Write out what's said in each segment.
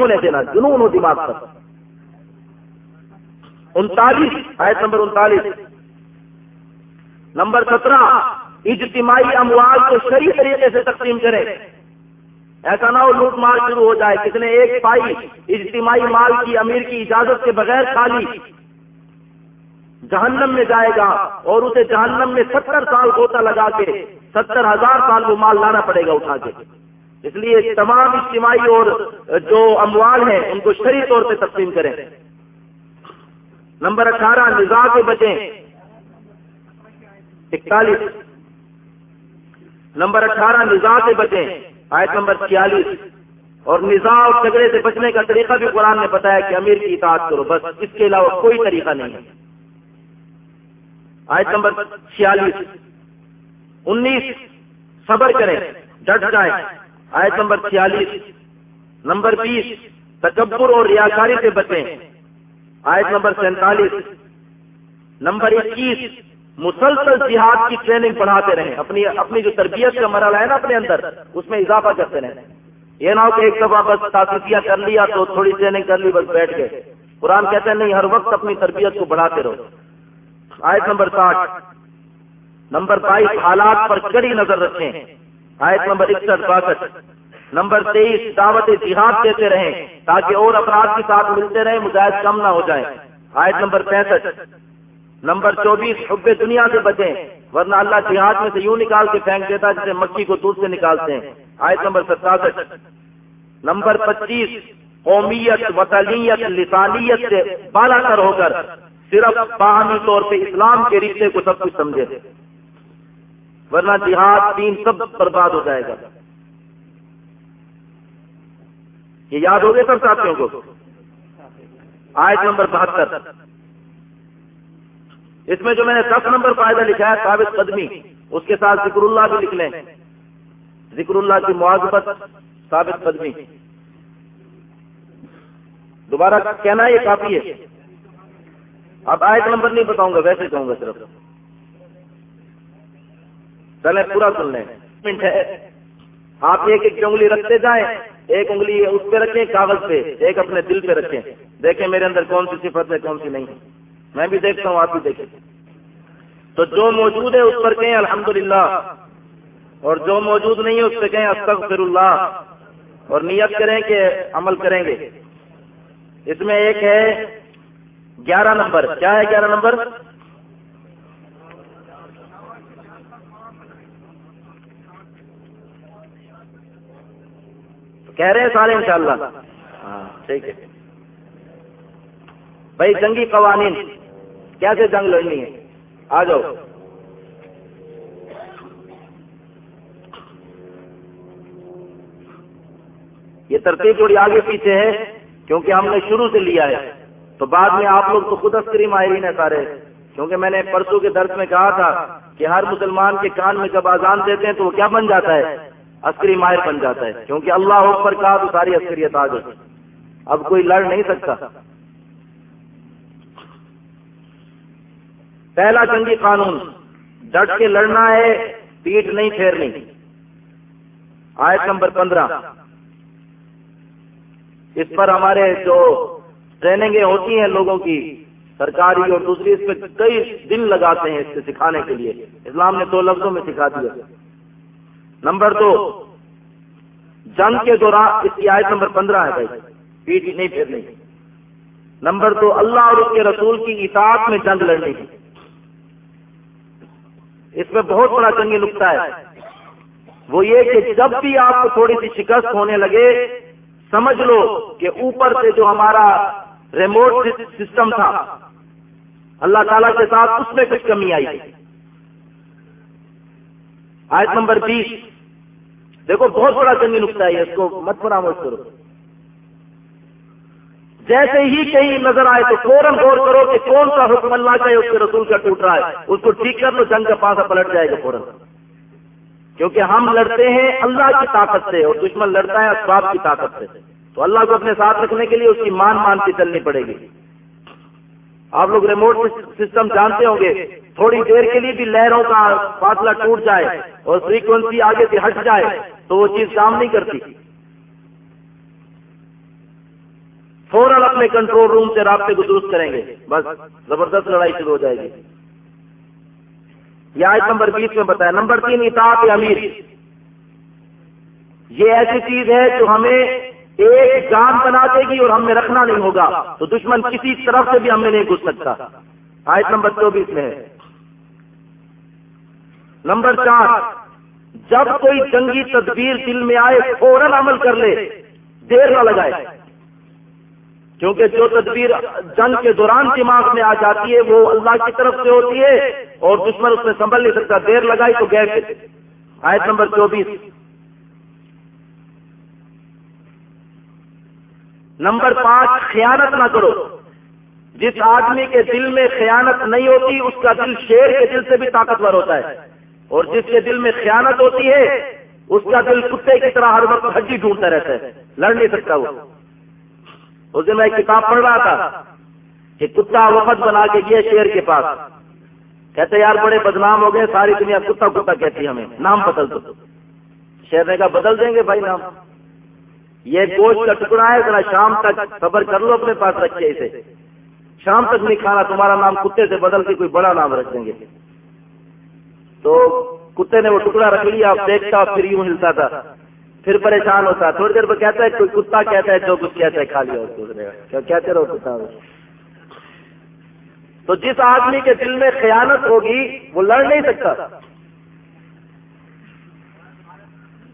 ہونے دینا، جنون ہو دماغ پر۔ انتالیس، آیت نمبر انتالیس۔ نمبر سترہ، اجتماعی اموال کو صحیح طریقے سے تقسیم کرے ایسا نہ ہو لوٹ مار شروع ہو جائے، کس نے ایک پائی اجتماعی مال کی امیر کی اجازت کے بغیر کھا لی، جہنم میں جائے گا اور اسے جہنم میں ستر سال گوتا لگا کے، ستر ہزار سال وہ مال لانا پڑے گا اٹھا کے۔ اس لیے تمام اجتماعی اور جو اموال ہیں، ان کو شری طور پہ تقسیم کریں۔ نمبر اٹھارہ نظا کے بچیں۔ اکتالیس۔ نمبر اٹھارہ نظا سے بچیں۔ آیت نمبر چھیالیس۔ اور نظا اور جھگڑے سے بچنے کا طریقہ بھی قرآن نے بتایا کہ امیر کی اطاعت کرو، بس اس کے علاوہ کوئی طریقہ نہیں ہے۔ آیت نمبر چھیالیس۔ انیس، صبر کریں ڈٹ جائیں۔ آیت نمبر چھیالیس، نمبر بیس، تکبر اور ریاکاری سے بچیں آیت نمبر سینتالیس، نمبر اکیس، مسلسل جہاد کی ٹریننگ پڑھاتے رہیں۔ اپنی اپنی جو تربیت کا مرحلہ ہے نا اپنے اندر، اس میں اضافہ کرتے رہیں۔ یہ نہ ہو کہ ایک دفعہ بس تاثیہ کر لیا تو تھوڑی ٹریننگ کر لی، بس بیٹھ گئے۔ قرآن کہتے ہیں، نہیں، ہر وقت اپنی تربیت کو بڑھاتے رہو۔ آیت نمبر ساٹھ، نمبر بائیس، حالات پر کڑی نظر رکھیں۔ آیت نمبر اکسٹھ باسٹھ نمبر تیئیس، دعوت جہاد دیتے رہیں تاکہ اور افراد کے ساتھ ملتے رہیں، مجاہد کم نہ ہو جائیں۔ آیت نمبر پینسٹھ۔ نمبر چوبیس، حب دنیا سے بچیں، ورنہ اللہ جہاد میں سے یوں نکال کے پھینک دیتا جسے مکھی کو دودھ سے نکالتے ہیں۔ آیت نمبر ستاسٹھ۔ نمبر پچیس، قومیت، وطنیت، لسانیت سے بالا کر ہو کر صرف باہمی طور پہ اسلام کے رشتے کو سب کچھ سمجھے۔ ورنہ جہاد دین سب برباد ہو جائے گا۔ یہ یاد ہو گئے سب ساتھیوں کو؟ آیت نمبر بہتر۔ اس میں جو میں نے دس نمبر فائدہ لکھا ہے، ثابت قدمی، اس کے ساتھ ذکر اللہ بھی لکھ لیں۔ ذکر اللہ کی معذبت ثابت قدمی۔ دوبارہ کہنا یہ کافی ہے۔ اب آیت نمبر نہیں بتاؤں گا، ویسے کہوں گا صرف۔ چلے پورا سن لیں۔ منٹ ہے۔ آپ ایک ایک انگلی رکھتے جائیں۔ ایک انگلی اس پہ رکھیں، کاغذ پہ۔ ایک اپنے دل پہ رکھیں۔ دیکھیں میرے اندر کون سی صفت ہے، کون سی نہیں میں بھی دیکھتا ہوں، آپ بھی دیکھیں۔ تو جو موجود ہے، اس پر کہیں الحمدللہ۔ اور جو موجود نہیں ہے، اس پہ کہیں استغفر اللہ اور نیت کریں کہ عمل کریں گے۔ اس میں ایک ہے گیارہ نمبر۔ کیا ہے گیارہ نمبر؟ کہہ رہے ہیں سارے انشاءاللہ. ہاں ٹھیک ہے. بھائی، جنگی قوانین. کیسے جنگ لڑنی ہے؟ آ جاؤ. یہ ترتیب تھوڑی آگے پیچھے ہے، کیونکہ ہم نے شروع سے لیا ہے. تو بعد میں آپ لوگ تو خود عسکری ماہرین ہیں سارے. کیونکہ میں نے پرسوں کے درس میں کہا تھا کہ ہر مسلمان کے کان میں جب آزان دیتے ہیں تو وہ کیا بن جاتا ہے؟ عسکری ماہر بن جاتا ہے۔ کیونکہ اللہ پر کہا تو ساری عسکریت آ گئی۔ اب کوئی لڑ نہیں سکتا۔ پہلا جنگی قانون، ڈٹ کے لڑنا ہے، پیٹ نہیں پھیرنی۔ آیت نمبر پندرہ۔ اس پر ہمارے جو ٹریننگیں ہوتی ہیں لوگوں کی، سرکاری اور دوسری، اس پہ کئی دن لگاتے ہیں اس سے سکھانے کے لیے۔ اسلام نے دو لفظوں میں سکھا دیا۔ نمبر دو، جنگ کے دوران، اس کی آیت نمبر پندرہ ہے بھائی پیٹ نہیں پھیرنی۔ نمبر دو، اللہ اور اس کے رسول کی اطاعت میں جنگ لڑنی۔ ہے اس میں بہت بڑا جنگی نقطہ ہے۔ وہ یہ کہ جب بھی آپ کو تھوڑی سی شکست ہونے لگے، سمجھ لو کہ اوپر سے جو ہمارا ریموٹ سسٹم تھا، اللہ تعالی کے ساتھ اس میں کچھ کمی آئی۔ آیت نمبر بیس دیکھو، بہت بڑا جنگی نقطہ ہے اس کو مت فراموش کرو۔ جیسے ہی کہیں نظر آئے تو فوراً غور کرو کہ کون سا حکم اللہ کا ہے، اس کے رسول کا ٹوٹ رہا ہے۔ اس کو ٹھیک کر لو، جنگ کا پاسا پلٹ جائے گا فوراً۔ کیونکہ ہم لڑتے ہیں اللہ کی طاقت سے اور دشمن لڑتا ہے اسباب کی طاقت سے۔ تو اللہ کو اپنے ساتھ رکھنے کے لیے اس کی مان مان کے چلنی پڑے گی۔ آپ لوگ ریموٹ سسٹم جانتے ہوں گے۔ تھوڑی دیر کے لیے بھی لہروں کا فاصلہ ٹوٹ جائے اور فریکوینسی آگے سے ہٹ جائے تو وہ چیز کام نہیں کرتی۔ فوراً اپنے کنٹرول روم سے رابطے کو درست کریں گے۔ بس زبردست لڑائی شروع ہو جائے گی۔ یہ آج نمبر بیس میں بتایا، نمبر تین اطاعت امیر۔ یہ ایسی چیز ہے جو ہمیں ایک جان بنا دے گی اور ہمیں رکھنا نہیں ہوگا۔ تو دشمن کسی طرف سے بھی ہمیں نہیں گھس سکتا۔ آیت نمبر چوبیس میں ہے۔ نمبر چار، جب کوئی جنگی تدبیر دل میں آئے، فوراً عمل کر لے، دیر نہ لگائے۔ کیونکہ جو تدبیر جنگ کے دوران دماغ میں آ جاتی ہے، وہ اللہ کی طرف سے ہوتی ہے اور دشمن اس میں سنبھل نہیں سکتا، دیر لگائی تو گئے۔ آیت نمبر چوبیس نمبر پانچ، خیانت نہ کرو۔ جس آدمی کے دل میں خیانت نہیں ہوتی، اس کا دل شیر کے دل سے بھی طاقتور ہوتا ہے۔ اور جس کے دل میں خیانت ہوتی ہے، اس کا دل کتے کی طرح ہر وقت ہڈی ڈھونڈتا رہتا ہے۔ لڑ نہیں سکتا وہ۔ اس دن میں ایک کتاب پڑھ رہا تھا کہ کتا وقت بنا کے گیا شیر کے پاس۔ کہتے، یار بڑے بدنام ہو گئے، ساری دنیا کتا کتا کہتی ہمیں، نام بدل دو۔ شیر نے کہا، بدل دیں گے بھائی نام؟ یہ گوشت کا ٹکڑا ہے ذرا شام تک خبر کر لو اپنے پاس رکھے اسے۔ شام تک نہیں کھانا تمہارا نام کتے سے بدل کے کوئی بڑا نام رکھ دیں گے۔ تو کتے نے وہ ٹکڑا رکھ لیا دیکھتا پھر یوں ہلتا تھا۔ پھر پریشان ہوتا۔ تھوڑی دیر پہ کہتا ہے کوئی کتا کہتا ہے جو کچھ کہتا ہے کھا لیا کہتے رہو کتا؟ تو جس آدمی کے دل میں خیانت ہوگی وہ لڑ نہیں سکتا۔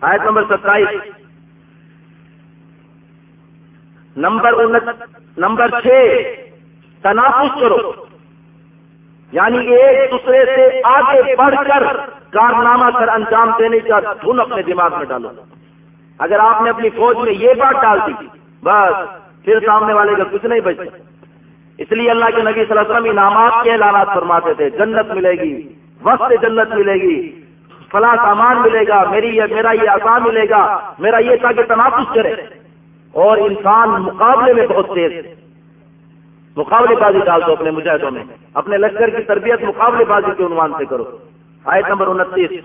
آیت نمبر ستائیس۔ نمبر نمبر چھ، تنافس کرو۔ یعنی ایک دوسرے سے آگے بڑھ کر کارنامہ کر انجام دینے کا دھن اپنے دماغ میں ڈالو۔ اگر آپ نے اپنی فوج میں یہ بات ڈال دی، بس، پھر سامنے والے کا کچھ نہیں بچتا۔ اس لیے اللہ کے نبی صلی اللہ علیہ وسلم انعامات کے اعلانات فرماتے تھے، جنت ملے گی، وقت جنت ملے گی، فلاں سامان ملے گا، میری یہ میرا یہ آسان ملے گا، میرا یہ تاکہ تنافس کرے۔ اور انسان مقابلے میں بہت تیز مقابلے بازی ڈال دو اپنے مجاہدوں میں۔ اپنے لشکر کی تربیت مقابلے بازی کے عنوان سے کرو۔ آیت نمبر انتیس۔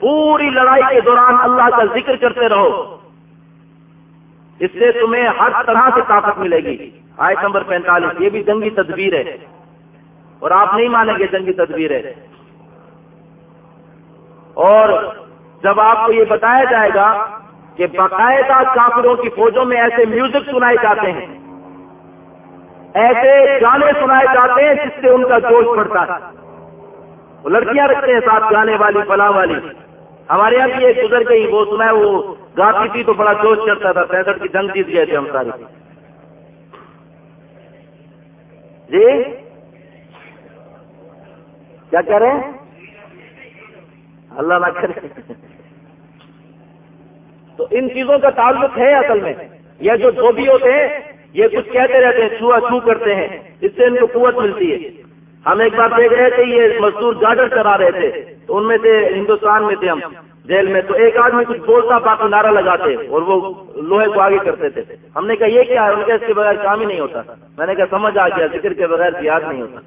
پوری لڑائی کے دوران اللہ کا ذکر کرتے رہو۔ اس سے تمہیں ہر طرح سے طاقت ملے گی۔ آیت نمبر پینتالیس۔ یہ بھی جنگی تدبیر ہے۔ اور آپ نہیں مانیں گے جنگی تدبیر ہے۔ اور جب آپ کو یہ بتایا جائے گا کہ باقاعدہ کافروں کی فوجوں میں ایسے میوزک سنائے جاتے ہیں۔ ایسے گانے سنائے جاتے ہیں جس سے ان کا جوش بڑھتا ہے۔ وہ لڑکیاں رکھتے ہیں ساتھ گانے والی فلاں والی۔ ہمارے یہاں بھی ایک گزر گئی، وہ سنا ہے، وہ گاتی تھی تو بڑا جوش چڑھتا تھا پینسٹھ کی جنگ جیت گئے تھے ہم سارے۔ جی؟ کیا کہہ رہے ہیں؟ اللہ نہ کرے۔ تو ان چیزوں کا تعلق ہے اصل میں۔ یہ جو دھوبی ہوتے ہیں، یہ کچھ کہتے رہتے ہیں، چھوا چھو کرتے ہیں۔ اس سے ان کو قوت ملتی ہے۔ ہم ایک بار دیکھ رہے تھے، یہ مزدور گارڈر چلا رہے تھے۔ تو ان میں سے ہندوستان میں تھے ہم، جیل میں۔ تو ایک آدمی کچھ بولتا باقی نعرہ لگاتے اور وہ لوہے کو آگے کرتے تھے۔ ہم نے کہا، یہ کیا ہے؟ ان کا اس کے بغیر کام ہی نہیں ہوتا۔ میں نے کہا، سمجھ آ گیا، ذکر کے بغیر یاد نہیں ہوتا۔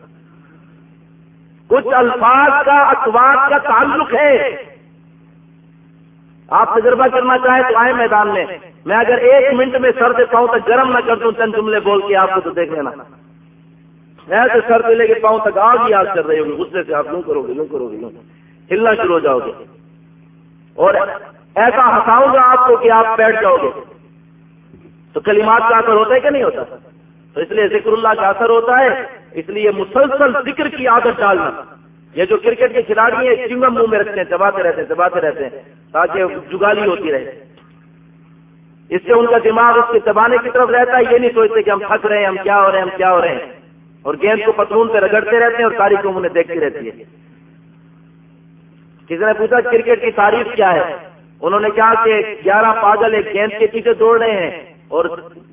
کچھ الفاظ کا اخبار کا تعلق ہے۔ آپ تجربہ کرنا چاہیں تو آئے میدان میں۔ میں اگر ایک منٹ میں سر دیتا ہوں تو گرم نہ کر دوں، چند جملے بول کے آپ کو تو دیکھ لینا۔ میں سر پہ لے کے پاؤں تک آگ ہی آگ کر رہی ہوگی۔ غصے سے آپ یوں کرو گے، یوں کرو گے، یوں۔ ہلنا شروع ہو جاؤ گے۔ اور ایسا ہنساؤں گا آپ کو کہ آپ بیٹھ جاؤ گے۔ تو کلمات کا اثر ہوتا ہے کہ نہیں ہوتا؟ تو اس لیے ذکر اللہ کا اثر ہوتا ہے۔ اس لیے مسلسل ذکر کی عادت ڈالنا۔ یہ جو کرکٹ کے کھلاڑی ہیں چنگم منہ میں رکھتے ہیں، دباتے رہتے ہیں، دباتے رہتے ہیں، تاکہ جگالی ہوتی رہے۔ اس سے ان کا دماغ اس کے دبانے کی طرف رہتا ہے، یہ نہیں سوچتے کہ ہم تھک رہے ہیں، ہم کیا ہو رہے ہیں، ہم کیا ہو رہے ہیں۔ اور گیند کو پتلون پہ رگڑتے رہتے ہیں اور ساری کو انہیں دیکھتی رہتی ہے کسی نے پوچھا، کرکٹ کی تعریف کیا ہے؟ انہوں نے کہا کہ گیارہ پاگل ایک گیند کے پیچھے دوڑ رہے ہیں اور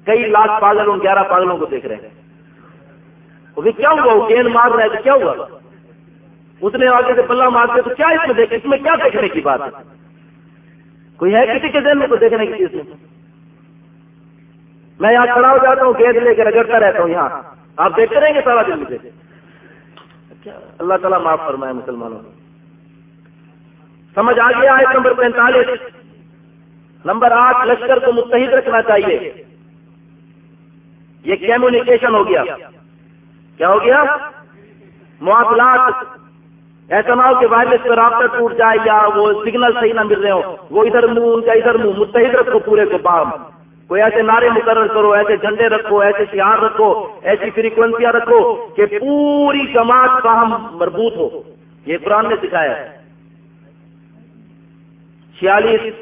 کئی لاکھ پاگل ان گیارہ پاگلوں کو دیکھ رہے ہیں۔ وہ کیا ہوا؟ وہ گیند مار رہا ہے تو کیا ہوا؟ اس نے آگے سے پلہ مارتے تو کیا اس میں دیکھ اس میں کیا دیکھنے کی بات ہے؟ کوئی ہے کسی کے دن میں تو دیکھنے کی چیز؟ میں یہاں کھڑا ہو جاتا ہوں، گیند لے کے رگڑتا رہتا ہوں یہاں۔ آپ دیکھتے رہیں گے سارا دن مجھے۔ اللہ تعالیٰ معاف فرمائے مسلمانوں سمجھ آ گیا ہے نمبر پینتالیس؟ نمبر آٹھ، لشکر کو متحد رکھنا چاہیے۔ یہ کمیونیکیشن ہو گیا۔ کیا ہو گیا؟ مواصلات ایسا نہ ہو کہ وائرلیس پہ رابطہ ٹوٹ جائے یا وہ سگنل صحیح نہ مل رہے ہو وہ ادھر منہ ان کا ادھر منہ متحد رکھو پورے کو بام۔ کوئی ایسے نعرے مقرر کرو، ایسے جھنڈے رکھو، ایسے شہار رکھو، ایسی فریکوینسیاں رکھو کہ پوری جماعت کا ہم مربوط ہو۔ یہ قرآن نے سکھایا ہے۔ چھیالیس۔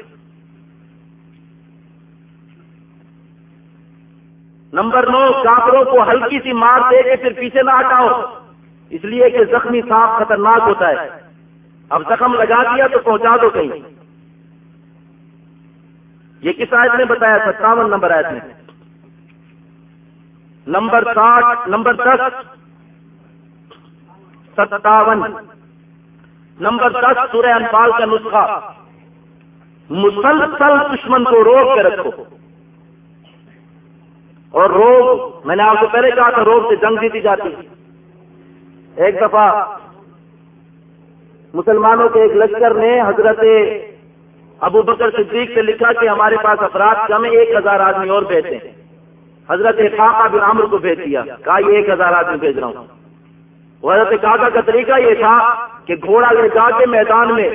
نمبر نو، کافروں کو ہلکی سی مار دے کے پھر پیچھے نہ ہٹاؤ۔ اس لیے کہ زخمی صاف خطرناک ہوتا ہے۔ اب زخم لگا دیا تو پہنچا دو کہیں۔ یہ کس آیت نے بتایا؟ ستاون نمبر آیت میں۔ نمبر ساٹھ، نمبر دس۔ ستاون۔ نمبر دس، سورہ انفال کا نسخہ۔ مسلسل دشمن کو روک کے رکھو۔ اور روگ میں نے آپ کو پہلے کہا تھا روگ سے جنگ جیتی جاتی۔ ایک دفعہ مسلمانوں کے ایک لشکر نے حضرت ابو بکر صدیق سے لکھا کہ ہمارے پاس افراد کم ایک ہزار آدمی اور بھیجتے ہیں۔ حضرت خاقہ بن عمر کو بھیج دیا۔ کہا، یہ ایک ہزار آدمی بھیج رہا ہوں۔ حضرت کاکا کا طریقہ یہ تھا کہ گھوڑا لے جا کے میدان میں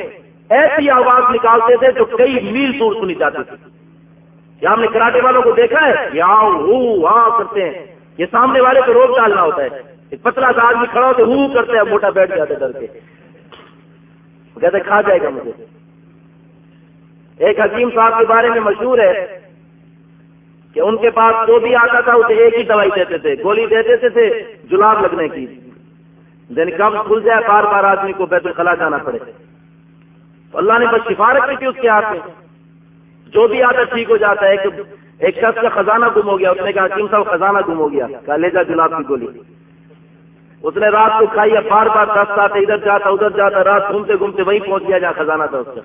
ایسی آواز نکالتے تھے جو کئی میل دور سنی جاتی تھی۔ کیا ہم نے کراٹے والوں کو دیکھا ہے؟ یا کرتے ہیں۔ یہ سامنے والے کو روک ڈالنا ہوتا ہے۔ پتلا سا آدمی کھڑا ہوتے ہو کرتے ہیں موٹا بیٹھ جاتے ڈر کے۔ کہتے کھا جائے گا مجھے۔ ایک حکیم صاحب کے بارے میں مشہور ہے کہ ان کے پاس جو بھی آتا تھا اسے ایک ہی دوائی دیتے تھے۔ گولی دے دیتے تھے جلاب لگنے کی۔ دن کم کھل جائے، بار بار آدمی کو بیت الخلا جانا پڑے۔ تو اللہ نے بس سفارت کی تھی اس کے ہاتھ میں۔ جو بھی آتا ٹھیک ہو جاتا ہے، ایک ایک شخص کا خزانہ گم ہو گیا۔ اس نے کہا، حکیم صاحب، خزانہ گم ہو گیا۔ کہا، لے جا جلاب کی گولی۔ اس نے رات کو کھائی بار بار دس آتے ادھر جاتا ادھر جاتا، رات گھومتے گھومتے وہیں پہنچ گیا، جہاں خزانہ تھا اس کا۔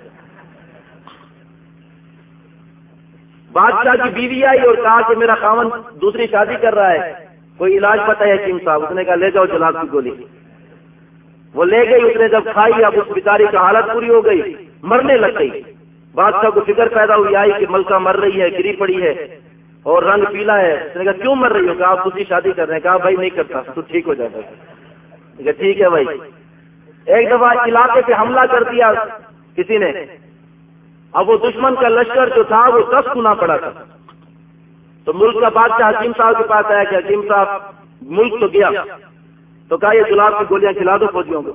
بادشاہ کی بیوی آئی اور کہا کہ میرا خاون دوسری شادی کر رہا ہے، کوئی علاج پتا ہے حکیم صاحب؟ اس نے کہا، لے جاؤ جلاب کی گولی۔ وہ لے گئی، اس نے جب کھائی، اب اس بیچاری کی حالت پوری ہو گئی، مرنے لگ گئی۔ بادشاہ کو فکر پیدا ہوئی، آئی کہ ملکہ مر رہی ہے، گری پڑی ہے۔ اور رنگ پیلا ہے۔ اس نے کہا، کیوں مر رہی ہو؟ کہا، آپ دوسری شادی کر رہے ہیں۔ کہا، بھائی، نہیں کرتا، تو ٹھیک ہو جاتا ٹھیک ہے بھائی۔ ایک دفعہ علاقے پہ حملہ کر دیا کسی نے۔ اب وہ دشمن کا لشکر جو تھا، وہ دس گنا پڑا تھا۔ تو ملک کا بادشاہ حکیم صاحب کے پاس آیا کہ حکیم صاحب، ملک تو گیا۔ تو کہا، یہ گلاب کی گولیاں کھلا دو فوجیوں کو۔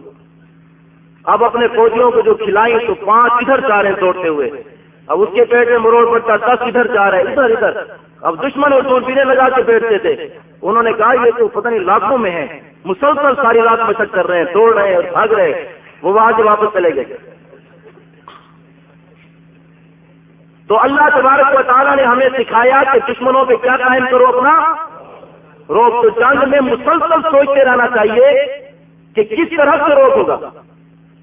اب اپنے فوجیوں کو جو کھلائیں تو پانچ ادھر جا رہے ہیں توڑتے ہوئے۔ اب اس کے پیٹ میں مروڑ پڑتا، دس ادھر جا رہے ہیں۔ ادھر ادھر۔ اب دشمن اور دور پینے لگا کے بیٹھتے تھے۔ انہوں نے کہا، یہ تو پتہ نہیں لاکھوں میں ہے مسلسل ساری رات مشق کر رہے ہیں توڑ رہے ہیں اور بھاگ رہے ہیں۔ وہ وہاں سے واپس چلے گئے۔ تو اللہ تبارک و تعالیٰ نے ہمیں سکھایا کہ دشمنوں پہ کیا قائم کرو اپنا۔ روک تو جنگ میں مسلسل سوچتے رہنا چاہیے کہ کس طرح سے روک ہوگا۔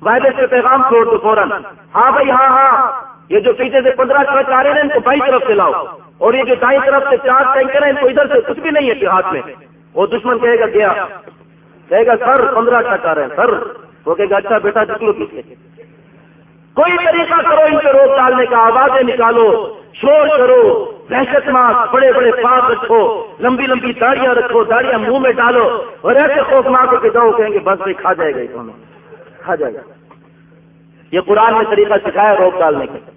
وائدے سے پیغام چھوڑ دو فوراً۔ ہاں بھائی ہاں ہاں۔ یہ جو پیچھے سے پندرہ ٹرک آ رہے ہیں، ان کو بائیں طرف سے لاؤ۔ اور یہ جو دائیں طرف سے چار ٹینکر ہیں، ان کو ادھر سے کچھ بھی نہیں ہے ہاتھ میں۔ وہ دشمن کہے گا، گیا۔ کہے گا، سر، پندرہ ٹرک آ رہے ہیں، سر۔ وہ کہے گا اچھا بیٹا چکلو پیچھے کوئی طریقہ کرو، ان پہ روک ڈالنے کا، آوازیں نکالو، شور کرو، دہشت ماس بڑے بڑے پاس رکھو، لمبی لمبی داڑیاں رکھو، داڑیاں منہ میں ڈالو، اور ایسے خوفناک ہو کے جاؤ، کہیں گے، بس کھا جائے گا کھا جائے گا۔ یہ قرآن میں طریقہ سکھایا روک ڈالنے کا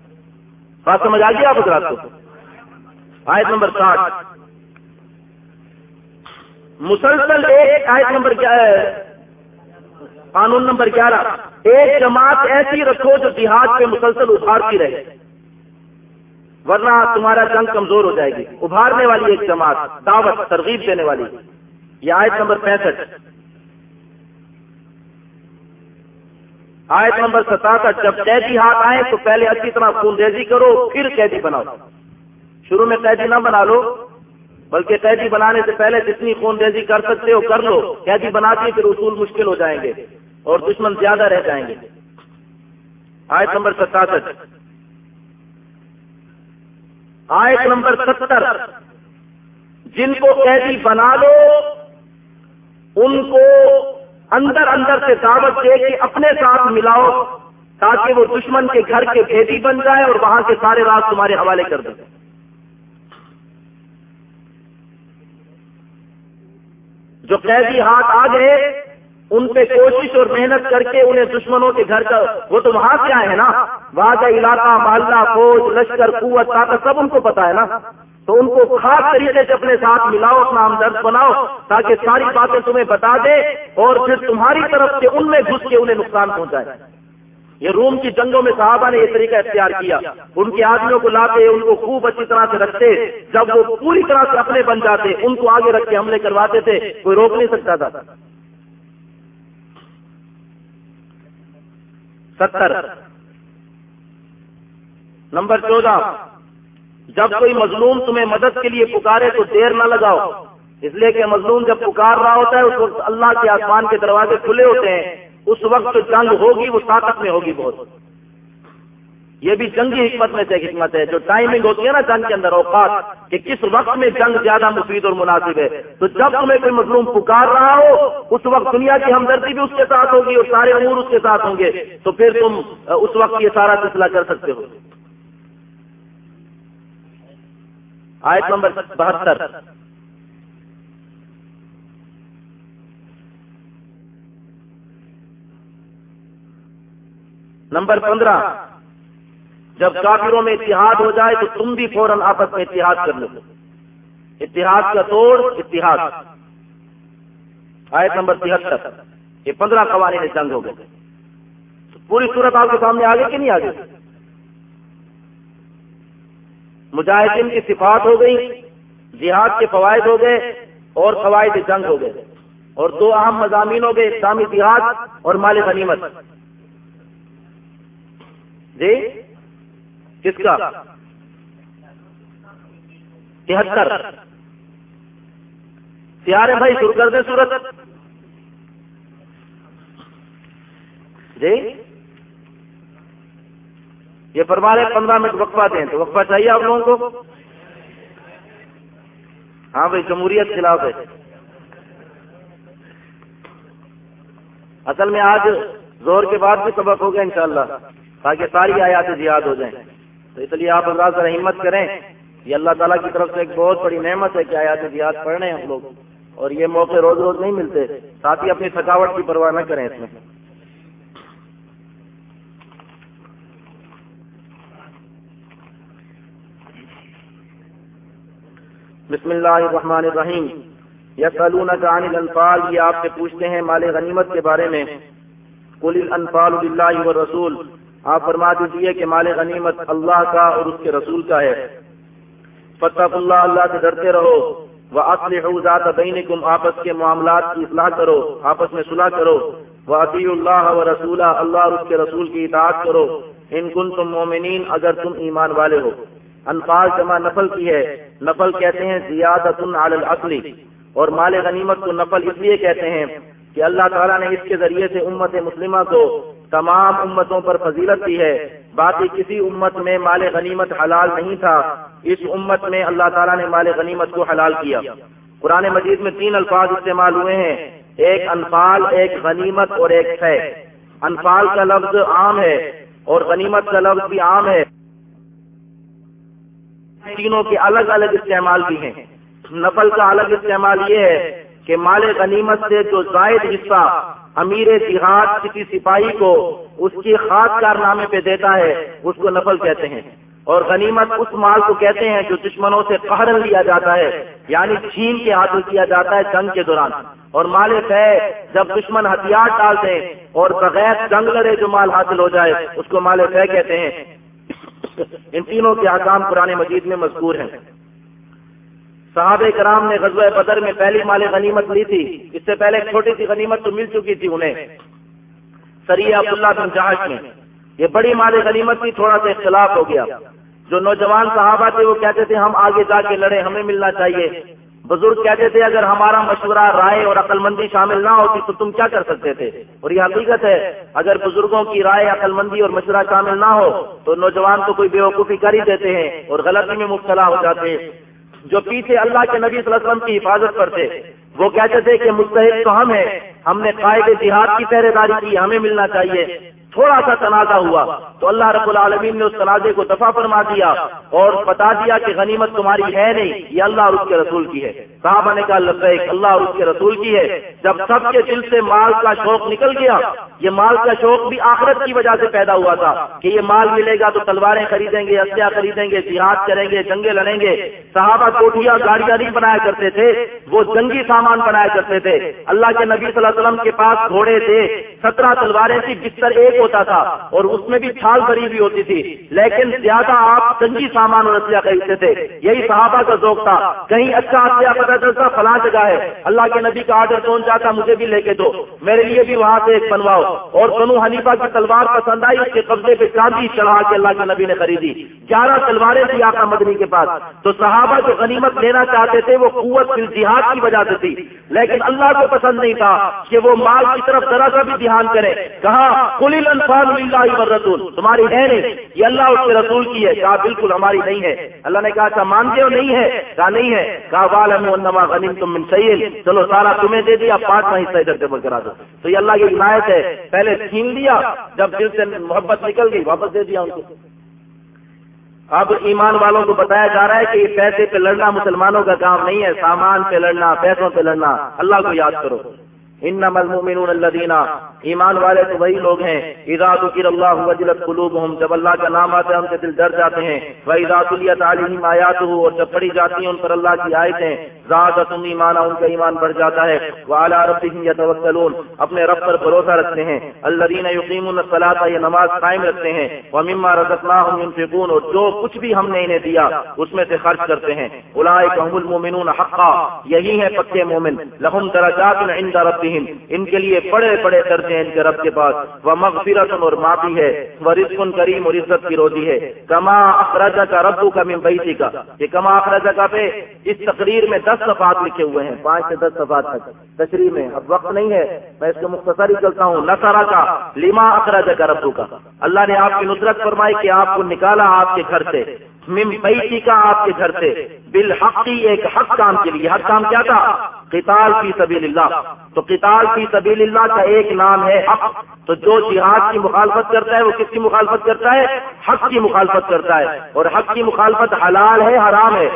بات سمجھ آ گیا آپ حضرات کو؟ آیت نمبر ساٹھ۔ مسلسل ایک آیت نمبر کیا ہے؟ قانون نمبر گیارہ۔ ایک جماعت ایسی رکھو جو دیہات پہ مسلسل ابھارتی رہے۔ ورنہ تمہارا جنگ کمزور ہو جائے گی۔ ابھارنے والی ایک جماعت، دعوت، ترغیب دینے والی۔ یہ آیت نمبر پینسٹھ۔ آیت نمبر ستاسٹھ، جب قیدی ہاتھ آئے تو پہلے اچھی طرح خون ریزی کرو، پھر قیدی بناؤ۔ شروع میں قیدی نہ بنا لو، بلکہ قیدی بنانے سے پہلے جتنی خون ریزی کر سکتے ہو کر لو، قیدی بناتی پھر اصول مشکل ہو جائیں گے اور دشمن زیادہ رہ جائیں گے۔ آیت نمبر ستاسٹھ۔ آیت نمبر ستر۔ جن کو قیدی بنا لو، ان کو اندر اندر سے دعوت دے کے اپنے ساتھ ملاؤ، تاکہ وہ دشمن کے گھر کے بھیدی بن جائے اور وہاں کے سارے راز تمہارے حوالے کر دیں جو قیدی ہاتھ آ گئے، ان پہ کوشش اور محنت کر کے انہیں دشمنوں کے گھر کا، وہ تو وہاں سے آئے ہیں نا؟ وہاں کا علاقہ، محلہ، فوج، لشکر، قوت، طاقت، سب ان کو پتا ہے نا؟ تو ان کو خاص طریقے سے اپنے ساتھ ملاؤ، اپنا ہمدرد بناؤ، تاکہ ساری باتیں تمہیں بتا دے اور پھر تمہاری طرف سے ان میں گھس کے انہیں نقصان پہنچائے۔ یہ روم کی جنگوں میں صحابہ نے یہ طریقہ اختیار کیا۔ ان کے آدمیوں کو لاتے، ان کو خوب اچھی طرح سے رکھتے۔ جب وہ پوری طرح سے اپنے بن جاتے، ان کو آگے رکھ کے حملے کرواتے تھے، کوئی روک نہیں سکتا تھا۔ ستر۔ نمبر چودہ۔ جب کوئی مظلوم تمہیں مدد کے لیے پکارے تو دیر نہ لگاؤ۔ اس لیے کہ مظلوم جب پکار رہا ہوتا ہے، اس وقت اللہ کے آسمان کے دروازے کھلے ہوتے ہیں۔ اس وقت جنگ ہوگی وہ طاقت میں ہوگی بہت۔ یہ بھی جنگی حکمت میں سے حکمت ہے، جو ٹائمنگ ہوتی ہے نا جنگ کے اندر اوقات کہ کس وقت میں جنگ زیادہ مفید اور مناسب ہے۔ تو جب تمہیں کوئی مظلوم پکار رہا ہو، اس وقت دنیا کی ہمدردی بھی اس کے ساتھ ہوگی اور سارے امور اس کے ساتھ ہوں گے، تو پھر تم اس وقت یہ سارا سلسلہ کر سکتے ہو۔ آیت نمبر بہتر۔ نمبر پندرہ، جب کافروں میں اتحاد ہو جائے تو تم بھی فوراً آپس میں اتحاد کر لو۔ اتحاد کا توڑ، اتحاد۔ آیت نمبر تہتر، یہ پندرہ قوانین جنگ ہو گئے۔ پوری صورت آپ کے سامنے آگے کہ نہیں آگے؟ مجاہدین کی صفات ہو گئی، جہاد کے فوائد ہو گئے اور فوائد جنگ ہو گئے۔ اور دو اہم مضامین ہو گئے، اسلامی جہاد اور مال غنیمت۔ جی کس کا؟ تہتر۔ پیارے بھائی شروع کر دیں سورت جی یہ فرما رہے پندرہ منٹ وقفہ دیں تو وقفہ چاہیے آپ لوگوں کو؟ ہاں بھائی، جمہوریت خلاف ہے۔ اصل میں آج زور کے بعد بھی سبق ہوگا انشاءاللہ۔ تاکہ ساری آیات زیاد ہو جائیں۔ تو اس لیے آپ اللہ سے ہمت کریں یہ اللہ تعالیٰ کی طرف سے ایک بہت بڑی نعمت ہے کہ آیات زیاد پڑھ رہے ہیں ہم لوگ۔ اور یہ موقع روز روز نہیں ملتے، ساتھ ہی اپنی تھکاوٹ کی پرواہ نہ کریں اس میں۔ بسم اللہ الرحمن الرحیم۔ یا سلون عن الانفال، یہ آپ سے پوچھتے ہیں مال غنیمت کے بارے میں۔ کل الانفال باللہ والرسول۔ آپ فرما دیجیے کہ مال غنیمت اللہ کا اور اس کے رسول کا ہے۔ فتح اللہ اللہ سے ڈرتے رہو۔ وہ اصل ذات بینکم آپس کے معاملات کی اصلاح کرو، آپس میں صلاح کرو۔ وہ عطی اللہ و رسول اللہ اور اس کے رسول کی اطاعت کرو۔ ان کن تم مومنین اگر تم ایمان والے ہو۔ انفال جمع نفل کی ہے۔ نفل کہتے ہیں زیادت علی العقلی اور مال غنیمت کو نفل اس لیے کہتے ہیں کہ اللہ تعالیٰ نے اس کے ذریعے سے امت مسلمہ کو تمام امتوں پر فضیلت دی ہے۔ باقی کسی امت میں مال غنیمت حلال نہیں تھا، اس امت میں اللہ تعالیٰ نے مال غنیمت کو حلال کیا۔ قرآن مجید میں تین الفاظ استعمال ہوئے ہیں۔ ایک انفال، ایک غنیمت اور ایک ہے۔ انفال کا لفظ عام ہے اور غنیمت کا لفظ بھی عام ہے۔ تینوں کے الگ الگ استعمال بھی ہیں۔ نفل کا الگ استعمال یہ ہے کہ مال غنیمت سے جو زائد حصہ امیر جہاد کسی سپاہی کو اس کی خاص کارنامے پہ دیتا ہے، اس کو نفل کہتے ہیں۔ اور غنیمت اس مال کو کہتے ہیں جو دشمنوں سے قہر لیا جاتا ہے یعنی چھین کے حاصل کیا جاتا ہے جنگ کے دوران۔ اور مال ہے جب دشمن ہتھیار ڈال دیں اور بغیر جنگ لڑے جو مال حاصل ہو جائے، اس کو مال فہ کہتے ہیں۔ ان تینوں کے آکام قرآن مجید میں مذکور ہیں۔ صحابہ کرام نے غزوہ بدر میں پہلی مال غنیمت لی تھی۔ اس سے پہلے ایک چھوٹی سی غنیمت تو مل چکی تھی انہیں۔ سری عبداللہ بن جہاز میں۔ یہ بڑی مال غنیمت کی تھوڑا سا اختلاف ہو گیا۔ جو نوجوان صحابہ تھے، وہ کہتے تھے، ہم آگے جا کے لڑے ہمیں ملنا چاہیے۔ بزرگ کہتے تھے، اگر ہمارا مشورہ، رائے اور عقل مندی شامل نہ ہوتی تو تم کیا کر سکتے تھے؟ اور یہ حقیقت ہے، اگر بزرگوں کی رائے عقل مندی اور مشورہ شامل نہ ہو تو نوجوان تو کوئی بے وقوفی کر ہی دیتے ہیں اور غلطی میں مبتلا ہو جاتے ہیں۔ جو پیچھے اللہ کے نبی صلی اللہ علیہ وسلم کی حفاظت کرتے وہ کہتے تھے کہ مستحق تو ہم ہیں، ہم نے قائد جہاد کی پہرے داری کی، ہمیں ملنا چاہیے۔ تھوڑا سا تنازع ہوا تو اللہ رب العالمین نے اس تنازع کو دفاع فرما دیا اور بتا دیا کہ غنیمت تمہاری ہے نہیں، یہ اللہ اور اس کے رسول کی ہے۔ صحابہ نے کہا، لبیک، اللہ اور اس کے رسول کی ہے۔ جب سب کے دل سے مال کا شوق نکل گیا، یہ مال کا شوق بھی آخرت کی وجہ سے پیدا ہوا تھا کہ یہ مال ملے گا تو تلواریں خریدیں گے اسیا خریدیں گے جہاد کریں گے، جنگیں لڑیں گے۔ صحابہ کوٹیاں گاڑیاں نہیں بنایا کرتے تھے، وہ جنگی سامان بنایا کرتے تھے۔ اللہ کے نبی صلی اللہ علیہ وسلم کے پاس گھوڑے تھے، سترہ تلواریں تھی بستر ایک ہوتا تھا اور اس میں بھی چھال بھری بھی ہوتی تھی۔ لیکن زیادہ آپ جنگی سامان اور اسلحہ خریدتے تھے۔ یہی صحابہ کا ذوق تھا۔ کہیں اچھا اسلحہ پتا چلتا فلاں جگہ ہے۔ اللہ کے نبی کا آرڈر کون چاہتا مجھے بھی لے کے دو۔ میرے لیے بھی وہاں سے ایک بنواؤ۔ اور بنو حنیفہ کی تلوار پسند آئی۔ اس کے قبضے پہ چاندی چڑھا کے اللہ کے نبی نے خریدی۔ گیارہ تلواریں تھی آقا مدنی کے پاس۔ تو صحابہ جو غنیمت لینا چاہتے تھے وہ قوت فی جہاد کی وجہ سے تھی۔ لیکن اللہ کو پسند نہیں تھا کہ وہ مال کی طرف ذرا سا بھی دھیان کرے۔ کہا کل انفان اللہ رسول، تمہاری ہے نہیں یہ اللہ اس کے رسول کی ہے، کہا بالکل ہماری نہیں ہے۔ اللہ نے کہا اچھا، مانتے ہو نہیں ہے؟ کہا نہیں ہے۔ کہا والم غنیم تم من سیل چلو سارا تمہیں دے دیا، پانچواں حصہ ادھر سے کرا دو۔ تو یہ اللہ کی حمایت ہے۔ پہلے چھین لیا، جب دل سے محبت نکل گئی، واپس دے دیا ان کو۔ اب ایمان والوں کو بتایا جا رہا ہے کہ یہ پیسے پہ لڑنا مسلمانوں کا کام نہیں ہے، سامان پہ لڑنا، پیسوں پہ لڑنا۔ اللہ کو یاد کرو۔ ان المؤمنون الذين ایمان والے تو وہی لوگ ہیں۔ اذا ذکر اللہ وجلت قلوبهم جب اللہ کا نام آتا ہے ان کے دل ڈر جاتے ہیں۔ واذا تليت عليهم اياته اور جب پڑھی جاتی ہیں، ان پر اللہ کی آیتیں۔ زادتهم ایمانا، ان کا ایمان بڑھ جاتا ہے۔ وعلى ربهم يتوکلون۔ اپنے رب پر بھروسہ رکھتے ہیں۔ الذين يقيمون الصلاة، یہ نماز قائم رکھتے ہیں۔ ومما رزقناهم ينفقون، اور جو کچھ بھی ہم نے انہیں دیا، اس میں سے خرچ کرتے ہیں۔ اولئک هم المؤمنون حقا۔ یہی ہیں پکے مومن۔ لهم درجات عند ربهم۔ ان کے لیے بڑے بڑے درجے ہیں ان کے رب کے پاس۔ وہ مغفرت اور معافی ہے، وہ رزق کریم اور عزت کی روزی ہے۔ کما اخراجہ کا ربو کا من بیسی کا یہ کما اخراجہ کا پہ اس تقریر میں دس صفات لکھے ہوئے ہیں۔ پانچ سے دس صفات تک۔ تشریح میں اب وقت نہیں ہے، میں اس کو مختصر ہی چلتا ہوں۔ نسارا کا لیما اخراجہ کا ربو کا اللہ نے آپ کی نصرت فرمائی کہ آپ کو نکالا آپ کے گھر سے۔ ممبئی کا آپ کے گھر سے. بالحقی ایک حق کام کے لیے. حق کام کیا تھا؟ قتال فی سبیل اللہ. تو قتال فی سبیل اللہ کا ایک نام ہے حق. تو جو جہاد کی مخالفت کرتا ہے، وہ کس کی مخالفت کرتا ہے؟ حق کی مخالفت کرتا ہے. اور حق کی مخالفت حلال ہے، حرام ہے؟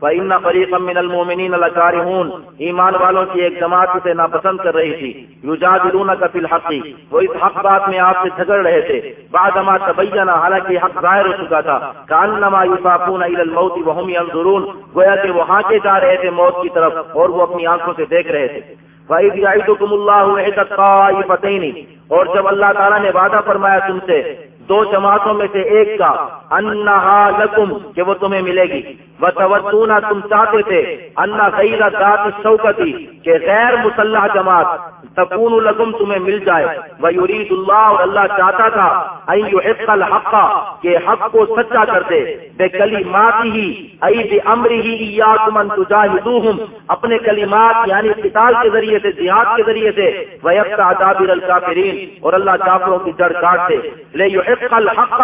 فإن فريقا من المؤمنين لكارهون ایمان والوں کی ایک جماعت اسے ناپسند کر رہی تھی۔ یجادلونک فی الحق۔ وہ اس حق بات میں آپ سے جھگڑ رہے تھے۔ بعد ما تبین حالانکہ حق ظاہر ہو چکا تھا۔ کانما یصافون الى الموت وهم ينظرون گویا کہ وہ ہانکے جا رہے تھے موت کی طرف اور وہ اپنی آنکھوں سے دیکھ رہے تھے۔ وَإِذْ يَعِدُكُمُ اللَّهُ إِحْدَى الطَّائِفَتَيْنِ۔ اور جب اللہ تعالیٰ نے وعدہ فرمایا تم سے، دو جماعتوں میں سے ایک کا انہا لکم کہ وہ تمہیں ملے گی۔ وہ تم چاہتے تھے انا غیر ذات شوکتی، کہ غیر مسلح جماعت، تکون لکم تمہیں مل جائے۔ وہ یرید اللہ، اور اللہ چاہتا تھا حق الحق، کہ حق کو سچا کر دے۔ بے کلیمات ہی، ای بے امر ہی یا تمن تجاہدوہم۔ اپنے کلمات یعنی قتال کے ذریعے سے، جہاد کے ذریعے سے۔ وہ دابر الکافرین، اور اللہ کافروں کی جڑ کاٹ دے۔ لے یحق الحق،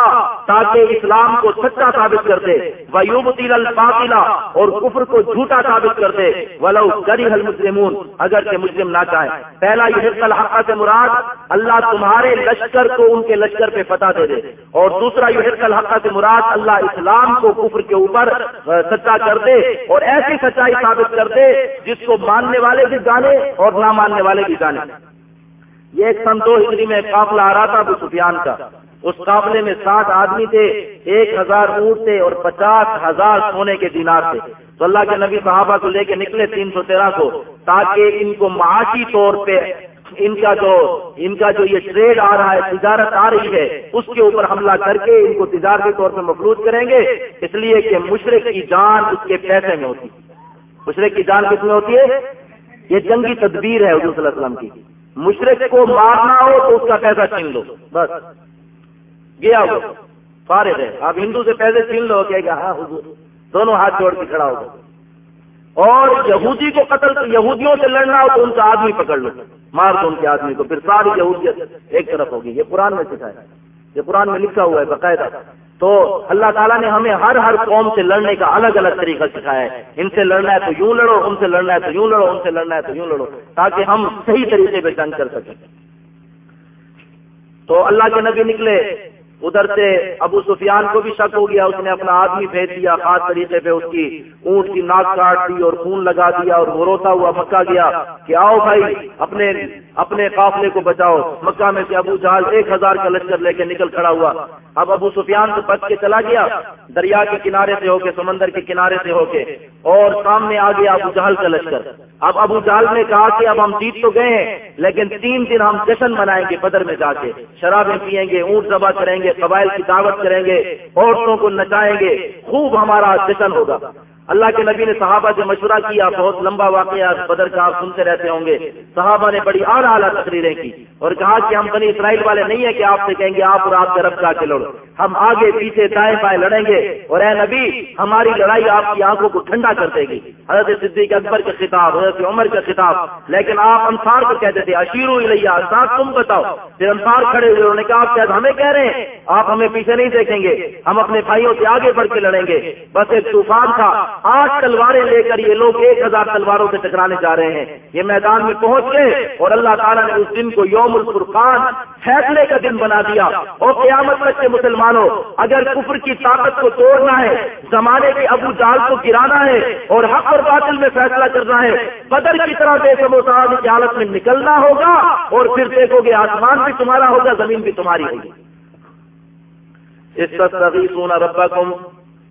تاکہ اسلام کو سچا ثابت کر دے۔ ویوبطل الباطلا اور کفر کو جھوٹا ثابت کر دے۔ ولو کریہ المسلمون۔ اگر کہ مسلم نہ چاہے پہلا یحق الحق سے مراد اللہ تمہارے لشکر کو ان کے لشکر پہ فتح دے دے۔ اور دوسرا یحق الحق سے مراد اللہ اسلام کو کفر کے اوپر سچا کر دے اور ایسی سچائی ثابت کر دے جس کو ماننے والے بھی جانے اور نہ ماننے والے بھی جانے۔ یہ ایک سن دو ہجری میں قافلہ آ رہا تھا ابو سفیان کا۔ اس قابلے میں سات آدمی تھے، ایک ہزار اونٹ تھے اور پچاس ہزار سونے کے دینار تھے۔ تو اللہ کے نبی صحابہ کو لے کے نکلے تین سو تیرہ کو، تاکہ ان کو معاشی طور پہ ان کا جو، ان کا جو یہ ٹریڈ آ رہا ہے، تجارت آ رہی ہے، اس کے اوپر حملہ کر کے ان کو تجارتی طور پہ مفلوط کریں گے۔ اس لیے کہ مشرق کی جان اس کے پیسے میں ہوتی۔ مشرق کی جان کس میں ہوتی ہے؟ یہ جنگی تدبیر ہے حضور صلی اللہ علیہ وسلم کی۔ مشرق کو مارنا ہو تو اس کا پیسہ چھین لو، بس۔ گیا وہ، فارغ ہے۔ آپ ہندو سے پیسے چھین لو کہ ہاں حضور، دونوں ہاتھ جوڑ کے کھڑا ہو اور یہودی کو قتل، یہودیوں سے لڑنا ہو تو ان کا آدمی پکڑ لو۔ مار دو ان کے آدمی کو۔ پھر ساری یہودیت ایک طرف ہوگی۔ یہ قرآن میں سکھایا یہ قرآن میں لکھا ہوا ہے باقاعدہ۔ تو اللہ تعالیٰ نے ہمیں ہر ہر قوم سے لڑنے کا الگ الگ طریقہ سکھایا ہے۔ ان سے لڑنا ہے تو یوں لڑو، ان سے لڑنا ہے تو یوں لڑو، ان سے لڑنا ہے تو یوں لڑو۔ تاکہ ہم صحیح طریقے پہ جنگ کر سکیں۔ تو اللہ کے نبی نکلے۔ ادھر سے ابو سفیان کو بھی شک ہو گیا، اس نے اپنا آدمی بھیج دیا، خاص طریقے پہ اس کی اونٹ کی ناک کاٹ دی اور خون لگا دیا اور وہ روتا ہوا مکہ گیا کہ آؤ بھائی، اپنے اپنے قافلے کو بچاؤ۔ مکہ میں سے ابو جہاز ایک ہزار کا لشکر لے کے نکل کھڑا ہوا۔ اب ابو سفیان تو بچ کے چلا گیا۔ دریا کے کنارے سے ہو کے، سمندر کے کنارے سے ہو کے۔ اور سامنے آ گیا ابو جہل کا لشکر۔ اب ابو جہل نے کہا کہ اب ہم جیت تو گئے ہیں، لیکن تین دن ہم جشن منائیں گے بدر میں جا کے۔ شرابیں پیئیں گے، اونٹ ذبح کریں گے، قبائل کی دعوت کریں گے، عورتوں کو نچائیں گے۔ خوب ہمارا جشن ہوگا۔ اللہ کے نبی نے صحابہ سے مشورہ کیا، بہت لمبا واقعہ بدر کا آپ سنتے رہتے ہوں گے۔ صحابہ نے بڑی اعلیٰ اعلیٰ تقریریں کی اور کہا کہ ہم بنی اسرائیل والے نہیں ہیں کہ آپ سے کہیں گے آپ اور آپ کے رب جا کے لڑو ہم آگے پیچھے دائیں بائیں لڑیں گے اور اے نبی، ہماری لڑائی آپ کی آنکھوں کو ٹھنڈا کر دے گی۔ حضرت صدیق اکبر کے خطاب، حضرت عمر کا خطاب۔ لیکن آپ انصار کو کہتے تھے اشیر لیا ساتھ تم بتاؤ۔ پھر انصار کھڑے ہوئے، انہوں نے کہا، آپ ہمیں کہہ رہے ہیں، آپ ہمیں پیچھے نہیں دیکھیں گے۔ ہم اپنے بھائیوں سے آگے بڑھ کے لڑیں گے۔ بس ایک طوفان تھا آٹھ تلواریں لے کر یہ لوگ ایک ہزار تلواروں سے ٹکرانے جا رہے ہیں۔ یہ میدان میں پہنچ گئے اور اللہ تعالیٰ نے اس دن کو یوم الفرقان فیصلے کا دن بنا دیا۔ اور قیامت تک کے مسلمانوں، اگر کفر کی طاقت کو توڑنا ہے، زمانے کے ابو جال کو گرانا ہے اور حق اور باطل میں فیصلہ کرنا ہے، بدر کی طرح بے سموساد کی حالت میں نکلنا ہوگا اور پھر دیکھو گے آسمان بھی تمہارا ہوگا، زمین بھی تمہاری ہوگی۔ اس کا سونا ربا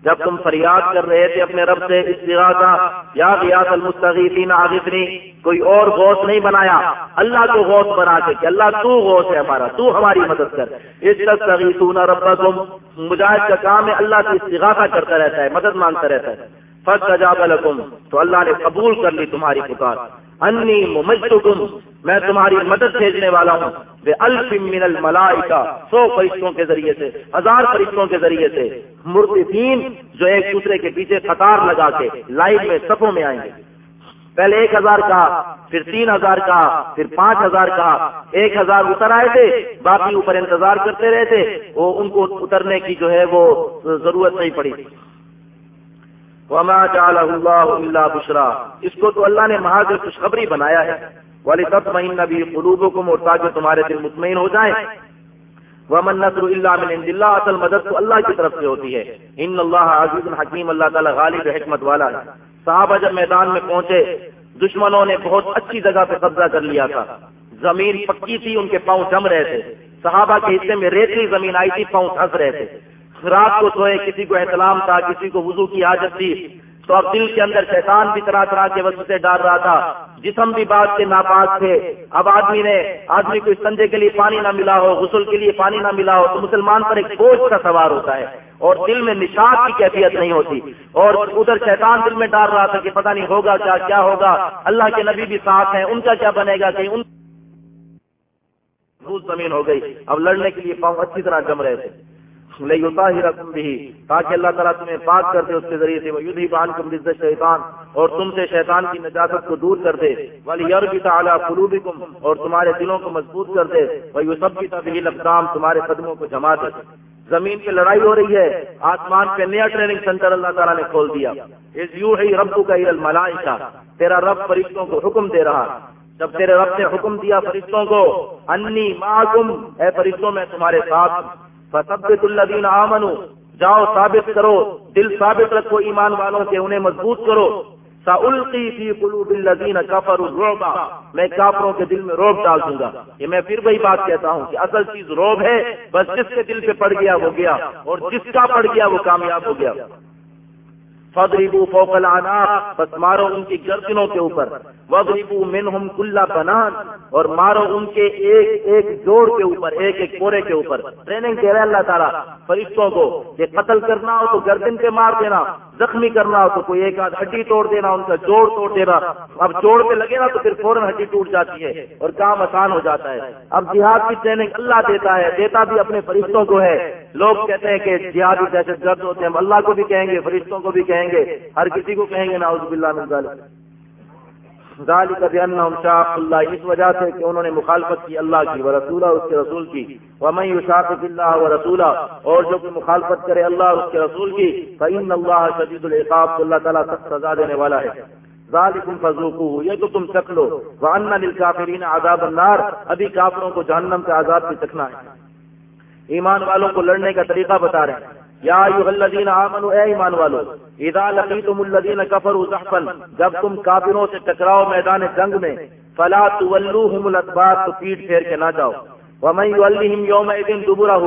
جب تم فریاد کر رہے تھے اپنے رب سے اس جگہ کا یا ریاض المستغیثین عاغفنی کوئی اور غوث نہیں بنایا۔ اللہ کو غوث بنا کے کہ اللہ تو غوث ہے ہمارا، تو ہماری مدد کر۔ اس تستغیثون ربکم، مجاہد کا کام ہے اللہ سے استغاثہ کرتا رہتا ہے، مدد مانگتا رہتا ہے۔ فاستجاب لكم تو اللہ نے قبول کر لی تمہاری پکار انی ممجدکم میں تمہاری مدد بھیجنے والا ہوں۔ بے الف من الملائکہ، سو فرشتوں کے ذریعے سے، ہزار فرشتوں کے ذریعے سے۔ مرتفین جو ایک دوسرے کے پیچھے قطار لگا کے لائن میں صفوں میں آئیں گے۔ پہلے ایک ہزار کا، پھر تین ہزار کا، پھر پانچ ہزار کا۔ ایک ہزار اتر آئے تھے، باقی اوپر انتظار کرتے رہے تھے۔ وہ ان کو اترنے کی جو ہے وہ ضرورت نہیں پڑی۔ وما جعله الله الا بشرا اس کو تو اللہ نے محاذ خوشخبری بنایا ہے۔ ولتطمئن به قلوبكم، اور تاکہ تمہارے دل مطمئن ہو جائیں۔ ومن نصر الا من عند الله، اصل مدد تو اللہ کی طرف سے ہوتی ہے۔ ان اللہ عزیز حکیم اللہ تعالی غالب حکمت والا ہے۔ صحابہ جب میدان میں پہنچے، دشمنوں نے بہت اچھی جگہ پہ قبضہ کر لیا تھا۔ زمین پکی تھی، ان کے پاؤں جم رہے تھے۔ صحابہ کے حصے میں ریتلی زمین آئی تھی، پاؤں پھنس رہے تھے۔ رات کو سوئے، کسی کو احتلام تھا، کسی کو وضو کی حاجت تھی۔ تو اب دل کے اندر شیطان بھی طرح طرح کے وقت سے ڈال رہا تھا۔ جسم بھی بات کے ناپاک تھے۔ اب آدمی نے آدمی کو اس سنجے کے لیے پانی نہ ملا ہو، غسل کے لیے پانی نہ ملا ہو، تو مسلمان پر ایک بوجھ کا سوار ہوتا ہے۔ اور دل میں نشاد کی کیفیت نہیں ہوتی۔ اور ادھر شیطان دل میں ڈال رہا تھا کہ پتہ نہیں ہوگا کیا کیا ہوگا۔ اللہ کے نبی بھی ساتھ ہیں۔ ان کا کیا بنے گا کہ ان زمین ہو گئی۔ اب لڑنے کے لیے پاؤں اچھی طرح جم رہے تھے۔ رقم بھی تاکہ اللہ تعالیٰ تمہیں پاک کر دے، اس کے ذریعے سے وہ یدھی بان کم شیطان اور تم سے شیطان کی نجاست کو دور کر دے۔ والی یور بھی تعلیٰ اور تمہارے دلوں کو مضبوط کر دے۔ وہ سب کی طبی اقدام تمہارے قدموں کو جما دے۔ زمین پہ لڑائی ہو رہی ہے، آسمان پہ نیا ٹریننگ سینٹر اللہ تعالیٰ نے کھول دیا۔ اس یو ربو کا الملائی تیرا رب فرشتوں کو حکم دے رہا۔ جب تیرے رب نے حکم دیا فرشتوں کو انی معکم اے فرشتوں میں تمہارے ساتھ فثبت الذین آمنوا۔ جاؤ، ثابت کرو، دل ثابت رکھو، ایمان والوں کے انہیں مضبوط کرو۔ سَأُلْقِي فِي قُلُوبِ الَّذِينَ كَفَرُوا الرعب۔ میں کافروں کے دل میں روب ڈال دوں گا۔ یہ میں پھر وہی بات کہتا ہوں کہ اصل چیز روب ہے، بس جس کے دل پہ پڑ گیا وہ گیا، اور جس کا پڑ گیا وہ کامیاب ہو گیا۔ فضربو فوق العناق، بس مارو ان کی گردنوں کے اوپر. وضربو منہم کلا بنان، اور مارو ان کے ایک ایک جوڑ کے اوپر، ایک ایک کورے کے اوپر. ٹریننگ دے رہے اللہ تعالیٰ، فرشتوں کو یہ قتل کرنا ہو تو گردن پہ مار دینا زخمی کرنا ہو تو کوئی ایک آدھ ہڈی توڑ دینا، ان کا جوڑ توڑ دینا۔ اب جوڑ پہ لگے نا تو پھر فوراً ہڈی ٹوٹ جاتی ہے اور کام آسان ہو جاتا ہے۔ اب جہاد کی ٹریننگ اللہ دیتا ہے، دیتا بھی اپنے فرشتوں کو ہے۔ لوگ کہتے ہیں کہ جہادی دہشت گرد ہوتے ہیں۔ ہم اللہ کو بھی کہیں گے، فرشتوں کو بھی کہیں گے۔ ہر کسی کو کہیں گے ناؤز باللہ من ذالک ذالک بانہم شاق اللہ، اس وجہ سے کہ انہوں نے مخالفت کی اللہ کی و رسولہ اس کے رسول کی۔ ومن یشاقق اللہ و رسولہ اور جو کہ مخالفت کرے اللہ اور اس کے رسول کی، فإن اللہ شدید العقاب اللہ تعالیٰ سخت سزا دینے والا ہے۔ ذالکم فذوقوه، یہ تو تم چکھ لو۔ وان للکافرین عذاب النار، ابھی کافروں کو جہنم کے عذاب بھی چکھنا ہے۔ ایمان والوں کو لڑنے کا طریقہ بتا رہے ہیں۔ یا الذین آمنوا، اے ایمان والو، اذا لقیتم الذین کفروا زحفا، جب تم کافروں سے ٹکراؤ میدان جنگ میں، فلا تولوہم الادبار، تو پیٹ پھیر کے نہ جاؤ۔ ومن یولہم یومئذ دبرہ،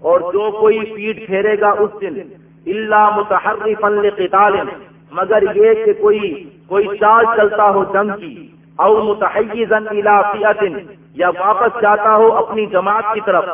اور جو کوئی پیٹ پھیرے گا اس دن، الا متحرفا لقتال، مگر یہ کہ کوئی کوئی چال چلتا ہو جنگ کی۔ او متحیزا الى یا واپس جاتا ہو اپنی جماعت کی طرف۔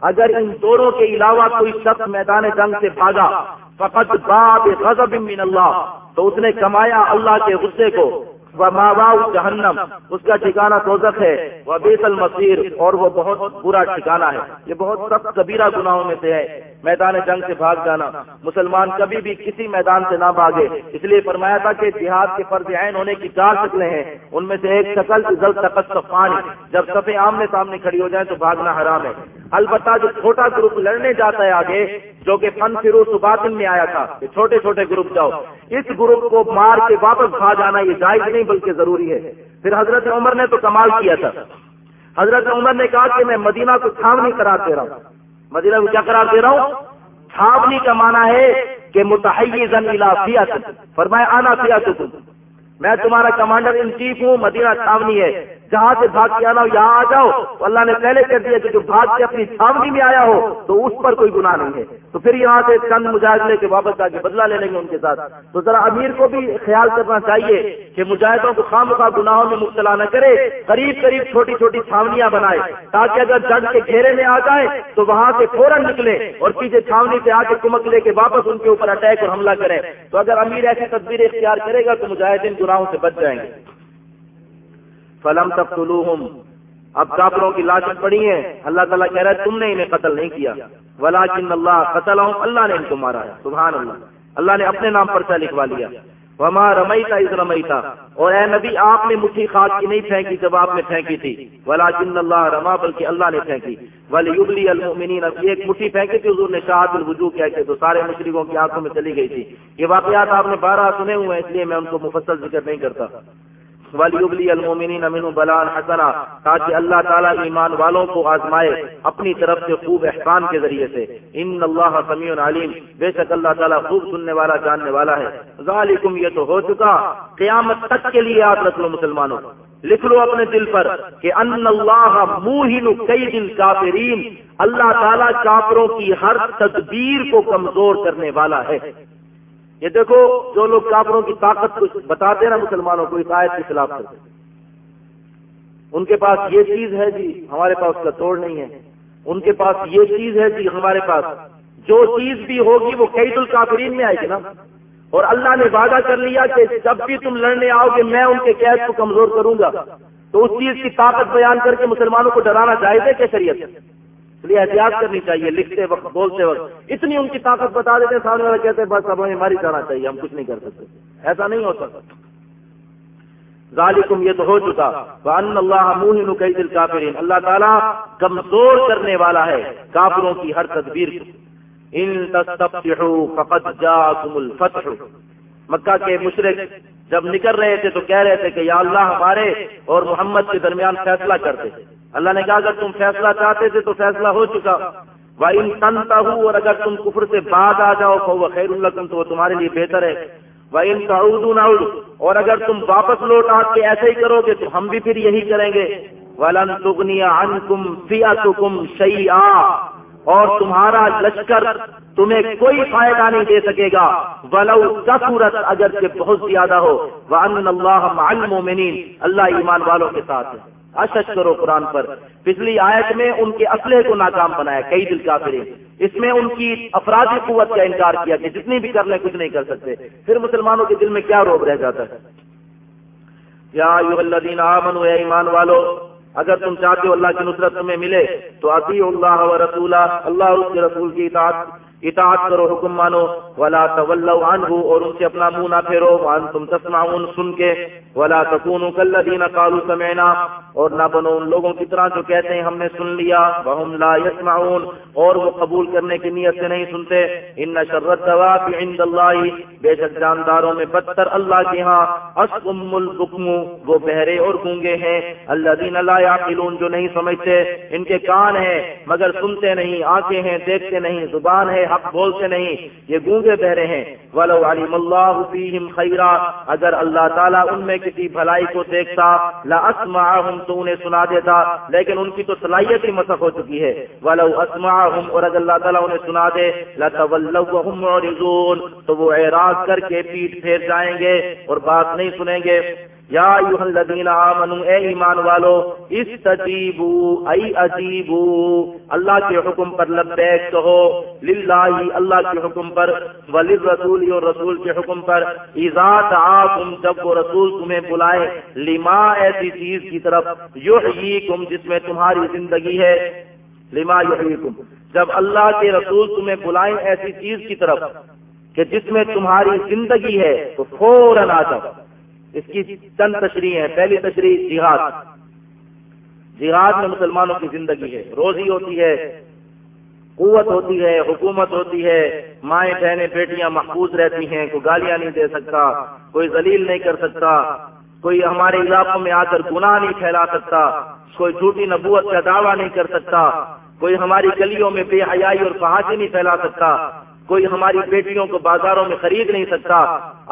اگر ان دونوں کے علاوہ کوئی شخص میدان جنگ سے بھاگا، فقط باب غضب من اللہ، تو اس نے کمایا اللہ کے غصے کو۔ وہ ماں جہنم، اس کا ٹھکانا توزق ہے۔ وہ بیس المصیر اور وہ بہت برا ٹھکانا ہے۔ یہ بہت سخت کبیرہ گناہوں میں سے ہے۔ میدان جنگ سے بھاگ جانا۔ مسلمان کبھی بھی کسی میدان سے نہ بھاگے۔ اس لیے فرمایا تھا کہ جہاد کے فرض عین ہونے کی چار شکلیں ہیں۔ ان میں سے ایک شکل تقت پانی۔ جب سفے آمنے سامنے کھڑی ہو جائیں تو بھاگنا حرام ہے۔ البتہ جو چھوٹا گروپ لڑنے جاتا ہے آگے، جو کہ فن فرو سباتن میں آیا تھا، کہ چھوٹے چھوٹے گروپ جاؤ۔ اس گروپ کو مار کے واپس بھاگ جانا یہ جائز نہیں، بلکہ ضروری ہے۔ پھر حضرت عمر نے تو کمال کیا تھا۔ حضرت عمر نے کہا کہ میں مدینہ کو چھاونی کرا دے رہا ہوں۔ مدینہ کو کیا قرار دے رہا ہوں؟ چھاونی کا معنی ہے کہ متحیز فرمایا آنا فیا میں تمہارا کمانڈر ان چیف ہوں، مدینہ چھاونی ہے۔ جہاں سے بھاگ کے آنا ہو، یہاں آ جاؤ۔ تو اللہ نے پہلے کہہ دیا کہ جو بھاگ کے اپنی چھاونی میں آیا ہو، تو اس پر کوئی گناہ نہیں ہے۔ تو پھر یہاں سے چند مجاہد لے کے واپس آ کے بدلا لے لیں گے ان کے ساتھ۔ تو ذرا امیر کو بھی خیال کرنا چاہیے کہ مجاہدوں کو خام خواہ گناہوں میں مبتلا نہ کرے، قریب قریب چھوٹی چھوٹی چھاونیاں بنائے۔ تاکہ اگر جنگ کے گھیرے میں آ جائے، تو وہاں سے فوراً نکلے اور پیچھے چھاونی سے آ کے کمک لے کے واپس ان کے اوپر اٹیک اور حملہ کرے۔ تو اگر امیر ایسی تصویر اختیار کرے گا، تو مجاہدین گناہوں سے بچ جائیں گے۔ فلم تب اب کافروں کی لاشیں پڑی ہیں۔ اللہ تعالیٰ کہہ رہا ہے، تم نے انہیں قتل نہیں کیا۔ ولا کن اللہ قتل اللہ نے ان کو مارا ہے۔ سبحان اللہ۔ اللہ نے اپنے نام پر سے لکھوا لیا۔ وما رمئی تھا اس رمئی تھا اور اے نبی، آپ نے مٹھی خاک کی نہیں پھینکی جب آپ نے پھینکی تھی۔ ولا کن اللہ رما، بلکہ اللہ نے پھینکی۔ ولی یبلی المؤمنین ایک مٹھی پھینکی تھی، حضور نے شاہد الوجو کیا کہ تو سارے مشرقوں کی آنکھوں میں چلی گئی تھی۔ یہ واقعات آپ نے بارہ سنے ہوئے ہیں، اس لیے میں ان کو مفصل ذکر نہیں کرتا۔ ولی المومنین امین بلان حسنا، تاکہ اللہ تعالیٰ ایمان والوں کو آزمائے اپنی طرف سے خوب احسان کے ذریعے سے۔ ان اللہ سمیع علیم، بے شک اللہ تعالیٰ خوب سننے والا، جاننے والا ہے۔ ذالکم، یہ تو ہو چکا۔ قیامت تک کے لیے یاد رکھ لو مسلمانوں۔ لکھ لو اپنے دل پر کہ ان اللہ موہن کئی دن کافرین اللہ تعالیٰ کافروں کی ہر تدبیر کو کمزور کرنے والا ہے۔ یہ دیکھو، جو لوگ کافروں کی طاقت کو بتاتے نا، مسلمانوں کو اس آیت کے خلاف کرتے ان کے پاس یہ چیز ہے جی ہمارے پاس اس کا توڑ نہیں ہے۔ ان کے پاس یہ چیز ہے جی ہمارے پاس جو چیز بھی ہوگی وہ قید القافرین میں آئے گی نا۔ اور اللہ نے وعدہ کر لیا کہ جب بھی تم لڑنے آؤ گے، میں ان کے قید کو کمزور کروں گا۔ تو اس چیز کی طاقت بیان کر کے مسلمانوں کو ڈرانا جائز ہے کہ شریعت اس لیے احتیاط کرنی چاہیے، لکھتے وقت، بولتے وقت۔ اتنی ان کی طاقت بتا دیتے سامنے والے کہتے بس اب ہمیں ماری جانا چاہیے، ہم کچھ نہیں کر سکتے۔ ایسا نہیں ہو سکتا۔ ذالکم، یہ تو ہو چکا۔ وان اللہ موہن کئی دل کافرین اللہ تعالیٰ کمزور کرنے والا ہے کافروں کی ہر تدبیر ان تستفتحوا فقد جاءكم الفتح۔ مکہ کے مشرق جب نکل رہے تھے تو کہہ رہے تھے کہ یا اللہ ہمارے اور محمد کے درمیان فیصلہ کرتے۔ اللہ نے کہا، اگر تم فیصلہ چاہتے تھے تو فیصلہ ہو چکا۔ ان تنتا ہوں اور اگر تم کفر سے بعد آ جاؤ تو وہ خیر اللہ تم تو وہ تمہارے لیے بہتر ہے۔ وہ ان کا اردو نہ اور اگر تم واپس لوٹ آ کے ایسے ہی کرو گے، تو ہم بھی پھر یہی کریں گے۔ ولن تگنیا ان کم فیا اور تمہارا لشکر تمہیں کوئی فائدہ نہیں دے سکے گا۔ ولو کثرت اگر سے بہت زیادہ ہو۔ وہ اللہ المؤمنین اللہ ایمان والوں کے ساتھ ہے۔ اشش کرو قرآن پر۔ پچھلی آیت میں ان کے اسلحے کو ناکام بنایا، کئی دل کافرے اس میں ان کی افرادی قوت کا انکار کیا کہ جتنی بھی کر لیں کچھ نہیں کر سکتے۔ پھر مسلمانوں کے دل میں کیا روب رہ جاتا ہے؟ یا الذین آمنوا، اے ایمان والو، اگر تم چاہتے ہو اللہ کی نصرت تمہیں ملے، تو عطی اللہ و رسولہ، اللہ اس کے رسول کی اطاعت۔ اطاعت کرو، حکم مانو، ولا تولوا عنه اور ان سے اپنا منہ نہ پھیرو، وانتم تسمعون، سن کے، ولا تكونوا كالذين قالوا سمعنا، اور نہ بنو ان لوگوں کی طرح جو کہتے ہیں ہم نے سن لیا وهم لا يسمعون، اور وہ قبول کرنے کی نیت سے نہیں سنتے۔ ان شر الدواب عند الله بے شک جانداروں میں بدتر اللہ کے ہاں اسقم البكم وہ بہرے اور گونگے ہیں۔ الذين لا يعقلون جو نہیں سمجھتے، ان کے کان ہیں، مگر سنتے نہیں، آنکھیں ہیں، دیکھتے نہیں، زبان ہے حق بولتے نہیں، یہ گونگے بہرے ہیں۔ ولو علم اللہ فیہم خیرا اگر اللہ تعالیٰ ان میں کسی بھلائی کو دیکھتا لا اسمعہم تو انہیں سنا دیتا، لیکن ان کی تو صلاحیت ہی مسخ ہو چکی ہے۔ ولو اسمعہم اور اگر اللہ تعالیٰ انہیں سنا دے لتولوا وهم معرضون، تو وہ اعراض کر کے پیٹ پھیر جائیں گے اور بات نہیں سنیں گے۔ یا ایوہ الذین آمنوا اے ایمان والو، استجیبو ای عجیبو اللہ کے حکم پر لبیک کہو، للہ اللہ کے حکم پر، وللرسول اور رسول کے حکم پر، اذا تعاکم جب وہ رسول تمہیں بلائے، لما ایسی چیز کی طرف، یحییکم، جس میں تمہاری زندگی ہے، لما یحییکم، جب اللہ کے رسول تمہیں بلائیں ایسی چیز کی طرف، کہ جس میں تمہاری زندگی ہے، تو فوراً آ جاؤ۔ اس کی چند تشریح ہے پہلی تشریح جہاد۔ جہاد میں مسلمانوں کی زندگی ہے۔ روزی ہوتی ہے، قوت ہوتی ہے، حکومت ہوتی ہے۔ مائیں، بہنیں، بیٹیاں محفوظ رہتی ہیں، کوئی گالیاں نہیں دے سکتا، کوئی ذلیل نہیں کر سکتا، کوئی ہمارے علاقوں میں آ کر گناہ نہیں پھیلا سکتا، کوئی جھوٹی نبوت کا دعویٰ نہیں کر سکتا، کوئی ہماری گلیوں میں بے حیائی اور فحاشی نہیں پھیلا سکتا۔ کوئی ہماری بیٹیوں کو بازاروں میں خرید نہیں سکتا۔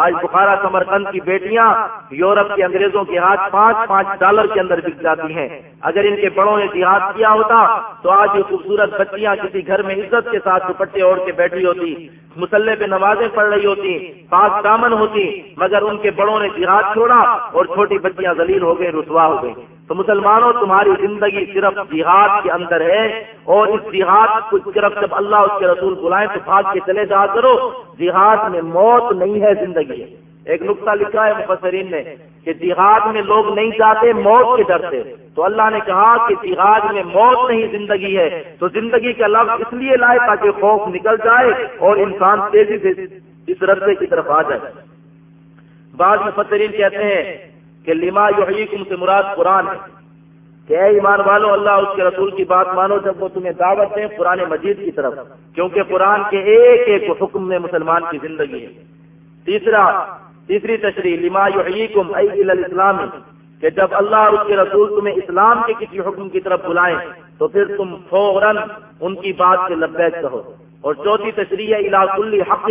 آج بخارا سمرکند کی بیٹیاں یورپ کے انگریزوں کے ہاتھ پانچ پانچ ڈالر کے اندر بک جاتی ہیں۔ اگر ان کے بڑوں نے جہاد کیا ہوتا تو آج یہ خوبصورت بچیاں کسی گھر میں عزت کے ساتھ دوپٹے اوڑھ کے بیٹھی ہوتی، مسلح پہ نمازیں پڑھ رہی ہوتی، پاک دامن ہوتی، مگر ان کے بڑوں نے جہاد چھوڑا اور چھوٹی بچیاں ذلیل ہو گئی رسوا ہو گئی تو مسلمانوں، تمہاری زندگی صرف جہاد کے اندر ہے اور اس جہاد کو صرف جب اللہ اس کے رسول بلائیں تو بھاگ کے چلے جا کرو۔ جہاد میں موت نہیں ہے، زندگی ایک نقطہ لکھا ہے مفسرین نے کہ جہاد میں لوگ نہیں جاتے، موت کے ڈر سے۔ تو اللہ نے کہا کہ جہاد میں موت نہیں، زندگی ہے۔ تو زندگی کا لفظ اس لیے لائے تاکہ خوف نکل جائے اور انسان تیزی سے اس رستے کی طرف آ جائے۔ بعض مفسرین کہتے ہیں کہ لما یحییکم سے مراد قرآن ہے کہ اے ایمان والو، اللہ اس کے رسول کی بات مانو جب وہ تمہیں دعوت دیں قرآن مجید کی طرف، کیونکہ قرآن کے ایک ایک حکم میں مسلمان کی زندگی ہے۔ تیسرا، تیسری تشریح، لما یحییکم ای الاسلام، کہ جب اللہ اور اس کے رسول تمہیں اسلام کے کسی حکم کی طرف بلائیں، تو پھر تم فوراً ان کی بات سے لبیک کہو۔ اور چوتھی تشریح ہے کل حق،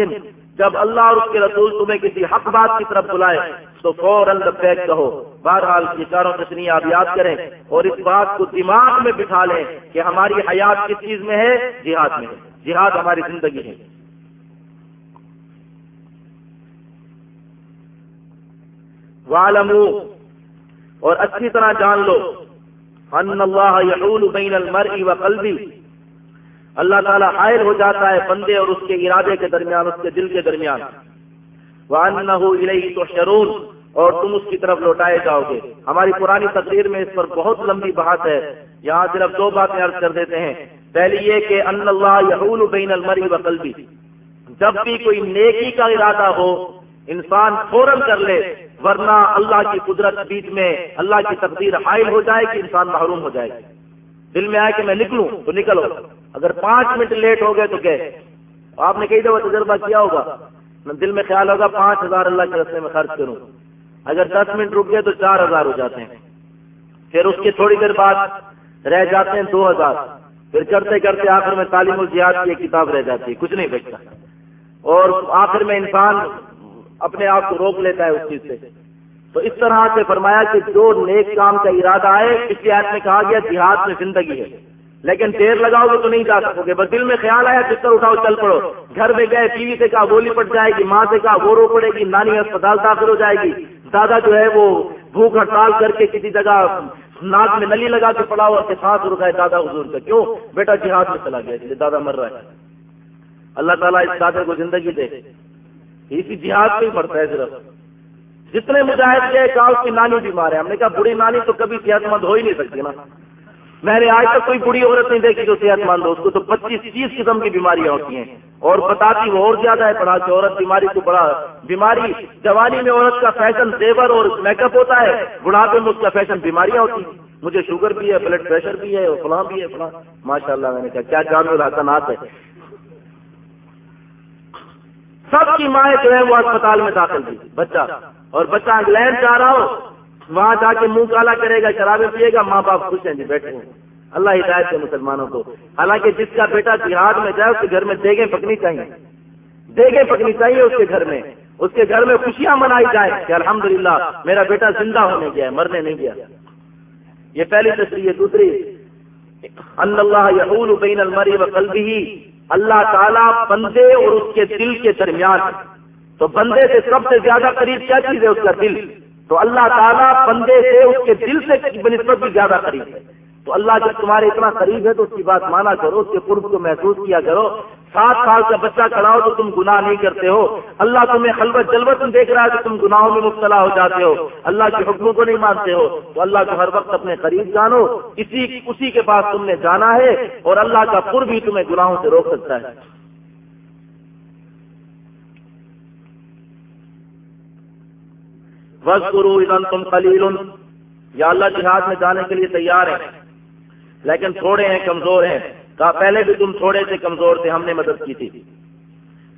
جب اللہ اور اس کے رسول تمہیں کسی حق بات کی طرف بلائے تو فوراً لبیک کہو، بہرحال یہ چاروں تشریح آپ یاد کریں اور اس بات کو دماغ میں بٹھا لیں کہ ہماری حیات کس چیز میں ہے؟ جہاد میں ہے۔ جہاد ہماری زندگی ہے۔ والمو اور اچھی طرح جان لو ان اللہ یحول بین المرء وقلبی اللہ تعالیٰ حائل ہو جاتا ہے بندے اور اس کے ارادے کے درمیان، اس کے دل کے درمیان۔ وَأَنَّهُ إِلَيْهِ تُحْشَرُونَ۔ اور تم اس کی طرف لوٹائے جاؤ گے۔ ہماری پرانی تقریر میں اس پر بہت لمبی بحث ہے۔ یہاں صرف دو باتیں عرض کر دیتے ہیں۔ پہلی یہ کہ ان اللہ یحول بین المرء وقلبی جب بھی کوئی نیکی کا ارادہ ہو، انسان فوراً کر لے، ورنہ اللہ کی قدرت بیچ میں اللہ کی تقدیر حائل ہو جائے کہ انسان محروم ہو جائے۔ دل میں آئے کہ میں نکلوں تو نکلو۔ اگر پانچ منٹ لیٹ ہو گئے تو گئے۔ آپ نے کئی دفعہ تجربہ کیا ہوگا۔ دل میں خیال ہوگا پانچ ہزار اللہ کے رستے میں خرچ کروں۔ اگر دس منٹ رک گئے تو چار ہزار ہو جاتے ہیں۔ پھر اس کی تھوڑی دیر بعد رہ جاتے ہیں دو ہزار۔ پھر کرتے کرتے آخر میں تعلیم الجہاد کی ایک کتاب رہ جاتی ہے، کچھ نہیں بچتا۔ اور آخر میں انسان اپنے آپ کو روک لیتا ہے اس چیز سے۔ تو اس طرح سے فرمایا کہ جو نیک کام کا ارادہ ہے پچھلی آیت میں کہا گیا، جہاد میں زندگی ہے۔ لیکن دیر لگاؤ گے تو نہیں جا سکو گے بس دل میں خیال آیا، بستر اٹھاؤ، چل پڑو۔ گھر میں گئے، ٹی وی سے کہا گولی پڑ جائے گی، ماں سے کہا، وہ رو پڑے گی، نانی اسپتال داخل ہو جائے گی۔ دادا جو ہے وہ بھوک ہڑتال کر کے کسی جگہ ناک میں نلی لگا کے پڑا ہوا ساتھ رکا ہے۔ دادا حضور کا، کیوں؟ بیٹا جہاد میں چلا گیا دادا مر رہا ہے۔ اللہ تعالیٰ اس دادے کو زندگی دے۔ اسی جہاد پہ ہی پڑتا ہے صرف۔ جتنے مجاہد گئے، کہا، اس کی نانی بیمار ہے۔ ہم نے کہا، بڑی نانی تو کبھی صحت مند ہو ہی نہیں سکتی نا۔ میں نے آج تک کوئی بڑی عورت نہیں دیکھی جو صحت مند ہو، اس کو تو پچیس تیس قسم کی بیماریاں ہوتی ہیں۔ اور بتاتی وہ اور زیادہ ہے، پڑھا کہ عورت بیماری کو بڑا، بیماری جوانی میں عورت کا فیشن زیور اور میک اپ ہوتا ہے، بڑھاپے میں اس کا فیشن بیماریاں ہوتی ہیں۔ مجھے شوگر بھی ہے بلڈ پریشر بھی ہے اور فلاں بھی ہے، فلاں۔ ماشاء اللہ میں نے کہا، کیا جانو حسنات ہے۔ سب کی مائیں جو ہے وہ اسپتال میں داخل تھی، بچہ۔ اور بچہ انگلینڈ جا رہا ہو وہاں جا کے منہ کالا کرے گا شرابے پیے گا، ماں باپ خوش ہیں جی بیٹھے ہیں۔ اللہ ہدایت ہے مسلمانوں کو۔ حالانکہ جس کا بیٹا جہاد میں جائے، اس کے گھر میں دیگیں پکنی چاہیے۔ دیگیں پکنی چاہیے اس کے گھر میں۔ اس کے گھر میں خوشیاں منائی جائیں کہ الحمدللہ میرا بیٹا زندہ ہونے گیا ہے، مرنے نہیں گیا۔ یہ پہلی تصویر ہے۔ دوسری اللہ یحول بین المری و قلبی اللہ تعالیٰ بندے اور اس کے دل کے درمیان۔ تو بندے سے سب سے زیادہ قریب کیا چیز ہے؟ اس کا دل۔ تو اللہ تعالیٰ بندے سے اس کے دل سے بنسبت بھی زیادہ قریب ہے۔ تو اللہ جب تمہارے اتنا قریب ہے تو اس کی بات مانا کرو، اس کے قرب کو محسوس کیا کرو۔ سات سال کا بچہ کھڑا ہو تو تم گناہ نہیں کرتے ہو۔ اللہ تمہیں خلوت جلوت دیکھ رہا ہے تو تم گناہوں میں مبتلا ہو جاتے ہو۔ اللہ کے حکموں کو نہیں مانتے ہو۔ تو اللہ کو ہر وقت اپنے قریب جانو۔ اسی اسی کے پاس تم نے جانا ہے اور اللہ کا قرب بھی تمہیں گناہوں سے روک سکتا ہے۔ بس گرو تم خلیل یا اللہ جہاد میں جانے کے لیے تیار ہے لیکن تھوڑے ہیں، کمزور ہیں۔ کہا، پہلے بھی تم تھوڑے سے کمزور تھے، ہم نے مدد کی تھی۔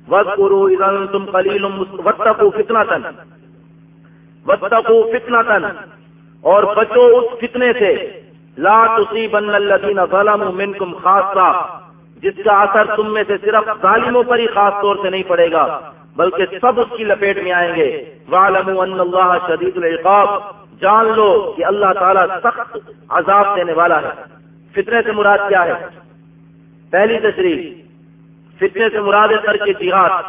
وز کرو تم خلیل کو فتنا تن وقت فتنا تن اور بچو اس فتنے سے۔ لا تصیبن الذین ظلموا منکم خاصا جس کا اثر تم میں سے صرف ظالموں پر ہی خاص طور سے نہیں پڑے گا۔ بلکہ سب اس کی لپیٹ میں آئیں گے۔ وَعْلَمُوا أَنَّ جان لو کہ اللہ تعالیٰ سخت عذاب دینے والا ہے۔ فتنے سے مراد کیا ہے؟ پہلی تشریح، فتنے سے مراد ہے کے جہاد۔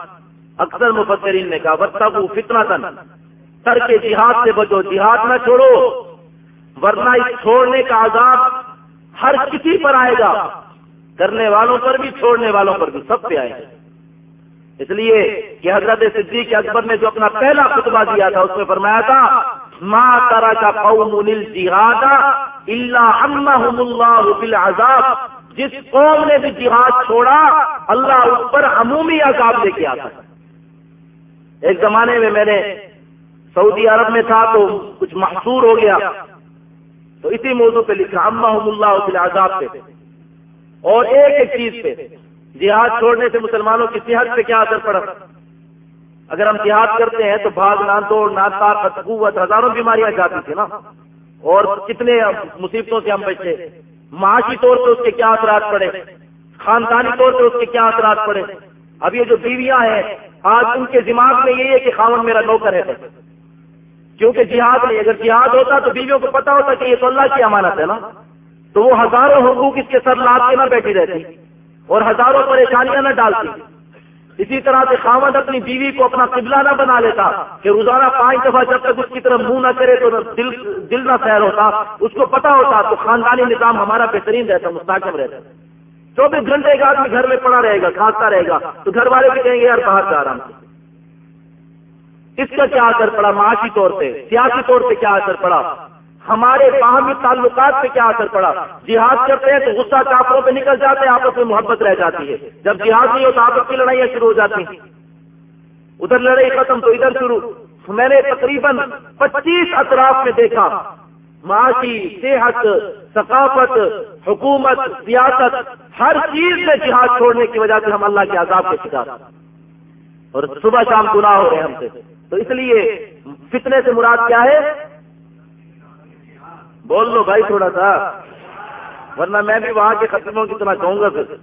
اکثر مفسرین نے کہا بتا کو فتنا تن سر کے جہاد سے بچو، جہاد نہ چھوڑو۔ ورنہ اس چھوڑنے کا عذاب ہر کسی پر آئے گا۔ کرنے والوں پر بھی، چھوڑنے والوں پر بھی، سب پہ آئے گا۔ اس لیے کہ حضرت صدیق اکبر نے جو اپنا پہلا خطبہ دیا تھا، اس میں فرمایا تھا ماں تارا کا قوم جہاد اللہ اللہ بالعذاب جس قوم نے بھی جہاد چھوڑا، اللہ اس پر عمومی عذاب لے کے آتا۔ ایک زمانے میں میں نے سعودی عرب میں تھا تو کچھ محصور ہو گیا۔ تو اسی موضوع پہ لکھا اماحم اللہ بالعذاب پہ۔ اور ایک ایک چیز پہ۔ جہاد چھوڑنے سے مسلمانوں کی صحت پہ کیا اثر پڑا؟ اگر ہم جہاد کرتے ہیں تو بھاگ نان توڑ نات قوت، ہزاروں بیماریاں جاتی تھی نا۔ اور کتنے مصیبتوں سے ہم بچے۔ معاشی طور پہ اس کے کیا اثرات پڑے؟ خاندانی طور پہ اس کے کیا اثرات پڑے؟ اب یہ جو بیویاں ہیں، آج ان کے دماغ میں یہی ہے کہ خاون میرا نوکر ہے۔ کیونکہ جہاد نہیں اگر جہاد ہوتا تو بیویوں کو پتا ہوتا کہ یہ تو اللہ کی امانت ہے نا۔ تو وہ ہزاروں حقوق اس کے سر لاد کے نہ بیٹھی رہتی۔ اور ہزاروں پریشانیاں نہ ڈالتی۔ اسی طرح سے خامد اپنی بیوی کو اپنا قبلہ نہ بنا لیتا کہ روزانہ پانچ دفعہ جب تک اس کی طرف منہ نہ کرے تو دل دل نہ سیر ہوتا، اس کو پتا ہوتا تو خاندانی نظام ہمارا بہترین رہتا، مستحکم رہتا۔ چوبیس گھنٹے ایک آدمی گھر میں پڑا رہے گا، کھانستا رہے گا، تو گھر والے بھی کہیں گے، یار باہر سے آرام اس کا کیا اثر پڑا؟ معاشی طور پہ سیاسی طور پہ کیا اثر پڑا؟ ہمارے باہمی تعلقات پہ کیا اثر پڑا؟ جہاد کرتے ہیں تو غصہ کافروں پہ نکل جاتے ہیں، آپس میں محبت رہ جاتی ہے۔ جب جہاد نہیں ہو تو آپس کی لڑائیاں شروع ہو جاتی ہیں۔ ادھر لڑائی ختم تو ادھر شروع۔ میں نے تقریباً پچیس اطراف میں دیکھا۔ معاشی، صحت، ثقافت، حکومت، سیاست، ہر چیز میں جہاد چھوڑنے کی وجہ سے ہم اللہ کے عذاب کے شکار اور صبح شام گناہ ہو رہے ہم سے۔ تو اس لیے فتنے سے مراد کیا ہے؟ بول لو بھائی تھوڑا سا، ورنہ میں بھی وہاں کے ختموں کی طرح کہوں گا پھر۔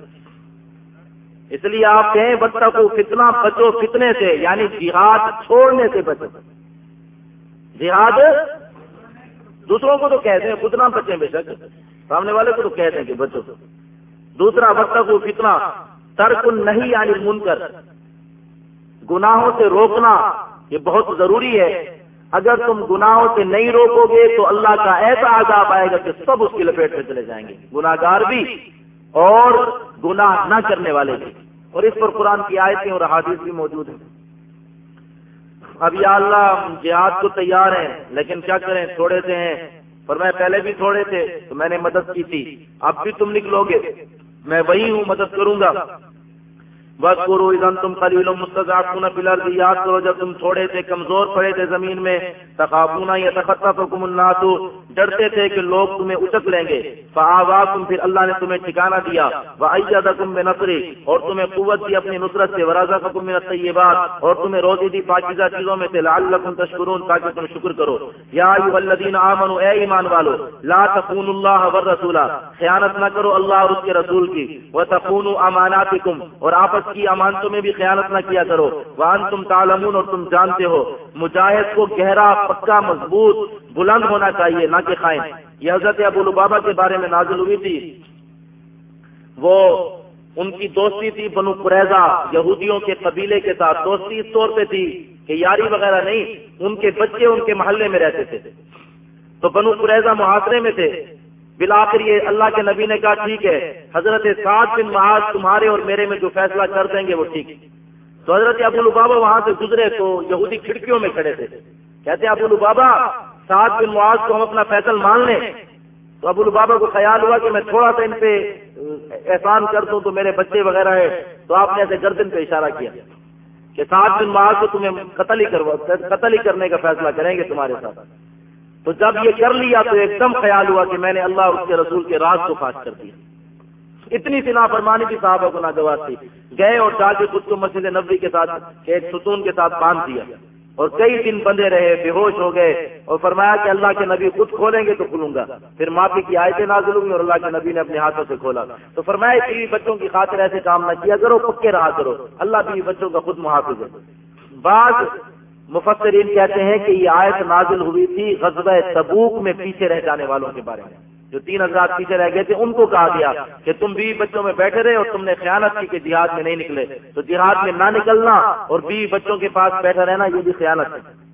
اس لیے آپ کہیں بچہ کو کتنا بچو فتنے سے یعنی جہاد چھوڑنے سے بچو۔ جہاد دوسروں کو تو کہتے ہیں کتنا بچے بے شک۔ سامنے والے کو تو کہتے ہیں کہ بچو۔ دوسرا بچہ کو کتنا ترک نہیں یعنی من کر گناہوں سے روکنا یہ بہت ضروری ہے۔ اگر تم گناہوں سے نہیں روکو گے تو اللہ کا ایسا عذاب آئے گا کہ سب اس کی لپیٹ میں چلے جائیں گے۔ گناگار بھی اور گناہ نہ کرنے والے بھی۔ اور اس پر قرآن کی آیتیں اور حادث بھی موجود ہیں۔ اب یا اللہ جہاد کو تیار ہیں، لیکن کیا کریں؟ تھوڑے سے ہیں۔ پر میں پہلے بھی تھوڑے تھے، تو میں نے مدد کی تھی۔ اب بھی تم نکلو گے۔ میں وہی ہوں، مدد کروں گا۔ بس کرو تم خلیل مستقاف بلر یاد کرو جب تم تھوڑے تھے، کمزور پڑے تھے زمین میں تقابونا یا تخطف الناس، ڈرتے تھے کہ لوگ تمہیں اچک لیں گے۔ فآوا پھر اللہ نے تمہیں ٹھکانہ دیا۔ وَأَيَّدَكُمْ بِنَصْرِ، اور تمہیں قوت دی اپنی نصرت سے۔ وَرَزَقَكُمْ مِنَ الطَّيِّبَاتِ، اور تمہیں روزی دی پاکیزہ چیزوں میں سے لعلکم تشکرون، تاکہ تم شکر کرو۔ یا ایھا الذین آمنوا، اے ایمان والو، لا تخونوا اللہ والرسول، خیانت نہ کرو اللہ اور اس کے رسول کی۔ وتخونوا اماناتکم، اور آپس کی امانتوں میں بھی خیانت نہ کیا کرو۔ وان تم تعلمون اور تم جانتے ہو۔ مجاہد کو گہرا پکا، مضبوط بلند ہونا چاہیے، نہ کہ خائن یہ حضرت ابو البابا کے بارے میں نازل ہوئی تھی۔ وہ ان کی دوستی تھی، بنو قریضہ یہودیوں کے قبیلے کے ساتھ۔ دوستی اس طور پہ تھی کہ یاری وغیرہ نہیں، ان کے بچے ان کے محلے میں رہتے تھے۔ تو بنو قریضہ محاصرے میں تھے۔ بلاخر یہ اللہ کے نبی نے کہا، ٹھیک ہے، حضرت سات بن معاذ تمہارے اور میرے میں جو فیصلہ کر دیں گے وہ ٹھیک تو حضرت ابو البابا وہاں سے گزرے تو یہودی کھڑکیوں میں کھڑے تھے۔ کہتے ابو البابا سات بن معاذ کو ہم اپنا فیصل مان لیں۔ تو ابو البابا کو خیال ہوا کہ میں تھوڑا سا ان پہ احسان کر دوں تو میرے بچے وغیرہ ہے تو آپ نے ایسے گردن پہ اشارہ کیا کہ سات بن معاذ کو تمہیں قتل ہی کروا، قتل ہی کرنے کا فیصلہ کریں گے تمہارے ساتھ۔ تو جب یہ کر لیا تو ایک دم خیال ہوا کہ میں نے اللہ اور اس کے رسول کے راز کو فاش کر دیا۔ اتنی سی نافرمانی کی صاحبہ کو ناگوار تھی۔ گئے اور جا کے خود کو مسجد نبی کے ساتھ ایک ستون کے ساتھ باندھ دیا۔ اور کئی دن بندے رہے، بے ہوش ہو گئے اور فرمایا کہ اللہ کے نبی خود کھولیں گے تو کھلوں گا۔ پھر معافی کی آیتیں نازل ہوں گی اور اللہ کے نبی نے اپنے ہاتھوں سے کھولا۔ تو فرمایا بیوی بچوں کی خاطر ایسے کام نہ کیا کرو، پکے رہا کرو۔ اللہ بیوی بچوں کا خود محافظ ہے۔ بعض مفسرین کہتے ہیں کہ یہ آیت نازل ہوئی تھی غزبۂ تبوک میں پیچھے رہ جانے والوں کے بارے میں۔ جو تین ہزار پیچھے رہ گئے تھے، ان کو کہا گیا کہ تم بیوی بچوں میں بیٹھے رہے اور تم نے خیانت کی کہ جہاد میں نہیں نکلے۔ تو جہاد میں نہ نکلنا اور بیوی بچوں کے پاس بیٹھا رہنا، یہ بھی خیانت ہے۔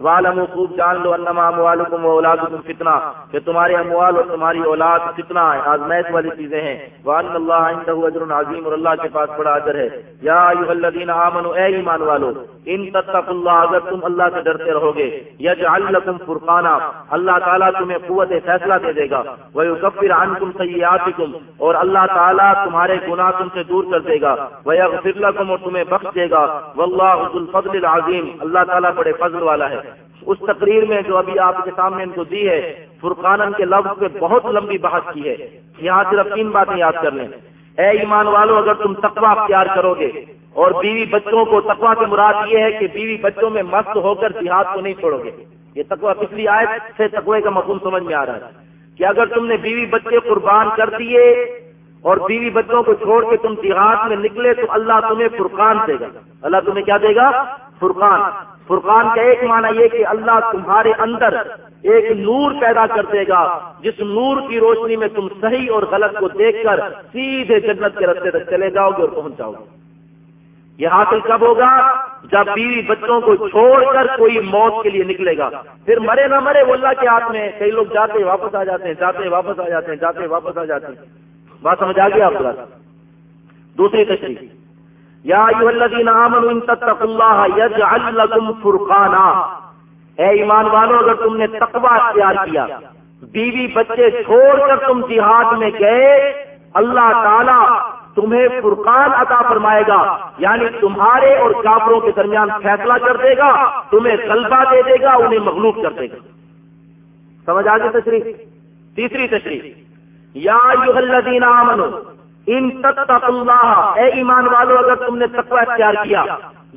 والم خوب جان لو انما اموالکم و اولادکم فتنہ، کہ تمہارے اموال اور تمہاری اولاد فتنہ ہے آزمائش والی چیزیں ہیں۔ وان اللہ عنده اجر عظیم اور اللہ کے پاس بڑا اجر ہے۔ یا ایھا الذین آمنوا اے ایمان والو، ان تتقوا اللہ، اگر تم اللہ سے ڈرتے رہو گے یجعل لكم فرقانا، اللہ تعالی تمہیں قوت، فیصلہ دے دے گا۔ ويكفر عنکم سیئاتکم، اور اللہ تعالی تمہارے گناہ تم سے دور کر دے گا۔ ويغفر لكم اور تمہیں بخش دے گا۔ واللہ ذو الفضل العظیم، اللہ تعالی بڑے فضل والا ہے۔ اس تقریر میں جو ابھی آپ کے سامنے ان کو دی ہے فرقانن کے لفظ پہ بہت لمبی بحث کی ہے۔ یہاں صرف تین باتیں یاد کر لیں۔ اے ایمان والو، اگر تم تقوا اختیار کرو گے اور بیوی بچوں کو تقوا سے مراد یہ ہے کہ بیوی بچوں میں مست ہو کر جہاد کو نہیں چھوڑو گے۔ یہ تقوا پچھلی آئے سے تقوی کا مفہوم سمجھ میں آ رہا ہے کہ اگر تم نے بیوی بچے قربان کر دیے اور بیوی بچوں کو چھوڑ کے تم جہاد میں نکلے تو اللہ تمہیں فرقان دے گا۔ اللہ تمہیں کیا دے گا؟ فرقان۔ فرقان کا ایک معنی یہ کہ اللہ تمہارے اندر ایک نور پیدا کر دے گا، جس نور کی روشنی میں تم صحیح اور غلط کو دیکھ کر سیدھے جنت کے رستے تک چلے جاؤ گے اور پہنچ جاؤ گے۔ یہ حاصل کب ہوگا؟ جب بیوی بچوں کو چھوڑ کر کوئی موت کے لیے نکلے گا۔ پھر مرے نہ مرے وہ اللہ کے ہاتھ میں کئی لوگ جاتے واپس آ جاتے ہیں، جاتے واپس آ جاتے ہیں، جاتے واپس آ جاتے ہیں۔ بات سمجھ آ گیا آپ کا دوسری تشریح۔ یا ایوہ الذین آمنوا ان تتقوا اللہ یجعل لکم فرقانا۔ اے ایمان والو، اگر تم نے تقوی اختیار کیا، بیوی بچے چھوڑ کر تم جہاد میں گئے، اللہ تعالی تمہیں فرقان عطا فرمائے گا یعنی تمہارے اور کافروں کے درمیان فیصلہ کر دے گا، تمہیں غلبہ دے دے گا، انہیں مغلوب کر دے گا۔ سمجھ آ آگے تشریح؟ تیسری تشریح۔ یا الذین آمنوا ان تک اللہ۔ اے ایمان والو، اگر تم نے تقوی اختیار کیا،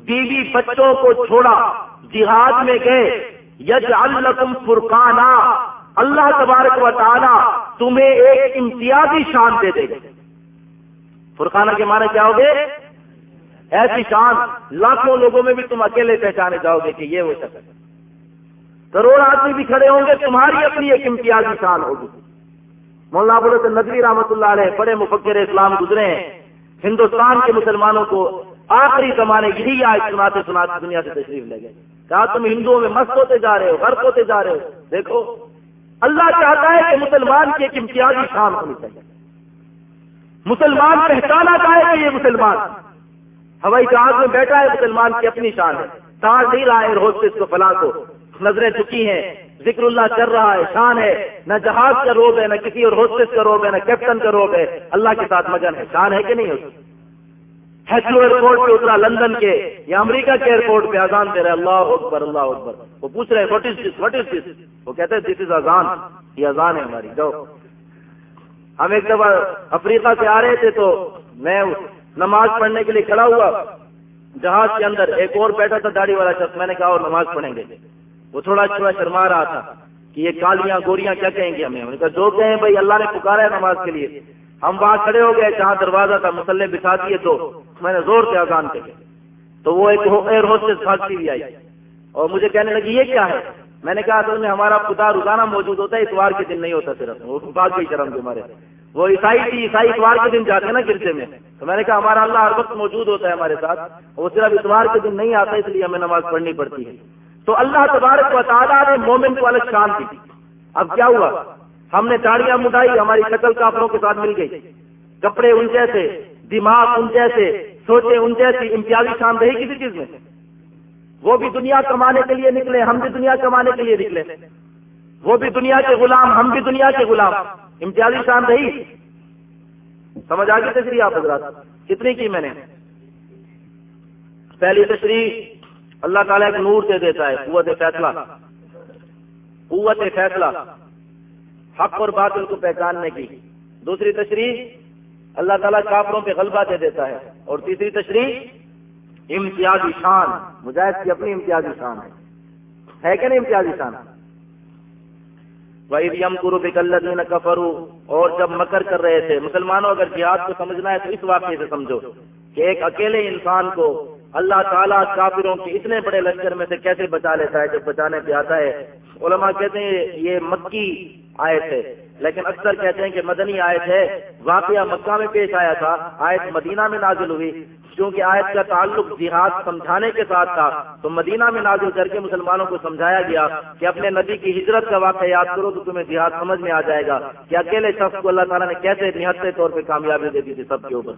بیوی بچوں کو چھوڑا، جہاد میں گئے یج الکم فرقانا۔ اللہ تبارک و تعالی تمہیں ایک امتیازی شان دے دے گا۔ فرقانہ کے معنی کیا ہوگے؟ ایسی شان، لاکھوں لوگوں میں بھی تم اکیلے پہچانے جاؤ گے کہ یہ وہ شکل کروڑ آدمی بھی کھڑے ہوں گے، تمہاری اپنی ایک امتیازی شان ہوگی۔ مولانا بولے تو نظری رحمت اللہ علیہ بڑے مفکر اسلام گزرے ہیں۔ ہندوستان کے مسلمانوں کو آخری زمانے یہی آج سناتے سناتے دنیا سے تشریف لے گئے۔ کہا تم ہندوؤں میں مست ہوتے جا رہے ہو، غرق ہوتے جا رہے ہو۔ دیکھو، اللہ چاہتا ہے کہ مسلمان کی ایک امتیازی شان ہونی چاہیے۔ مسلمان پہچانا چاہے کہ یہ مسلمان۔ ہوائی جہاز میں بیٹھا ہے، مسلمان کی اپنی شان ہے۔ تار نہیں رہا ہے، روز سے اس کو فلاں کو۔ نظریں چکی ہیں۔ ذکر اللہ کر رہا ہے، شان ہے۔ نہ جہاز کا روب ہے، نہ کسی اور ہوسٹس کا روب ہے، نہ کیپٹن کا روب ہے۔ اللہ کے ساتھ مگن ہے۔ شان ہے کہ نہیں ہوتی؟ ہیتھرو ایئرپورٹ پہ اترا لندن کے یا امریکہ کے ایئرپورٹ پہ آزان دے رہے اللہ اکبر اللہ اکبر۔ وہ پوچھ رہے what is this what is دس وہ کہتے ہیں دس از اذان۔ یہ اذان ہے ہماری۔ جو ہم ایک دفعہ افریقہ سے آ رہے تھے تو میں نماز پڑھنے کے لیے کھڑا ہوا۔ جہاز کے اندر ایک اور بیٹھا تھا، داڑھی والا شخص۔ میں نے کہا، اور نماز پڑھیں گے۔ وہ تھوڑا تھوڑا شرما رہا تھا کہ یہ کالیاں گوریاں کیا کہیں گے ہمیں؟ کہا، جو کہیں بھائی اللہ نے پکارا ہے نماز کے لیے، ہم وہاں کھڑے ہو گئے، جہاں دروازہ تھا، مسلح بچھا دیے تو میں نے زور سے آزان کے تو وہ ایک ایئر ہوسٹس بھاگتی بھی آئی۔ اور مجھے کہنے لگی، یہ کیا ہے؟ میں نے کہا، اصل میں ہمارا خدا روزانہ موجود ہوتا ہے، اتوار کے دن نہیں ہوتا صرف۔ وہ بات کی شرم کے ہمارے وہ عیسائی تھی، عیسائی اتوار کے دن جاتے ہیں نا گرجے میں۔ تو میں نے کہا، ہمارا اللہ ہر وقت موجود ہوتا ہے ہمارے ساتھ وہ صرف اتوار کے دن نہیں آتا، اس لیے ہمیں نماز پڑھنی پڑتی ہے۔ تو اللہ تبارک و تعالیٰ نے مومن کو الگ شان دی۔ اب کیا ہوا؟ ہم نے تاڑیاں مٹائی ہماری شکل کافروں کے ساتھ مل گئی۔ کپڑے ان جیسے، دماغ ان جیسے، سوچے ان جیسی، امتیازی شان رہی کسی چیز میں؟ وہ بھی دنیا کمانے کے لیے نکلے، ہم بھی دنیا کمانے کے لیے نکلے۔ وہ بھی دنیا کے غلام، ہم بھی دنیا کے غلام۔ امتیازی شان رہی۔ سمجھ آ گئی تشریح آپ حضرات؟ کتنی کی میں نے؟ پہلی تشریح اللہ تعالیٰ ایک نور سے دیتا ہے، قوت فیصلہ۔ قوت فیصلہ۔ حق اور باطل کو پہچاننے کی۔ دوسری تشریح، اللہ تعالیٰ کافروں پہ غلبہ دے دیتا ہے۔ اور تیسری تشریح، امتیازی شان۔ مجاہد کی اپنی امتیازی شان ہے۔ ہے کہ نہیں امتیازی شان؟ وہی یم گرو بکلین کفرو اور جب مکر کر رہے تھے، مسلمانوں، اگر جہاد کو سمجھنا ہے تو اس واقعے سے سمجھو کہ ایک اکیلے انسان کو اللہ تعالیٰ کافروں کے اتنے بڑے لشکر میں سے کیسے بچا لیتا ہے؟ جب بچانے پہ آتا ہے، علماء کہتے ہیں یہ مکی آئے تھے لیکن اکثر کہتے ہیں کہ مدنی آیت ہے۔ واقعہ مکہ میں پیش آیا تھا، آیت مدینہ میں نازل ہوئی۔ کیونکہ آیت کا تعلق جہاد سمجھانے کے ساتھ تھا، تو مدینہ میں نازل کر کے مسلمانوں کو سمجھایا گیا کہ اپنے نبی کی ہجرت کا واقعہ یاد کرو تو تمہیں جہاد سمجھ میں آ جائے گا کہ اکیلے شخص کو اللہ تعالیٰ نے کیسے نہتے طور پہ کامیابی دے دی تھی سب کے اوپر۔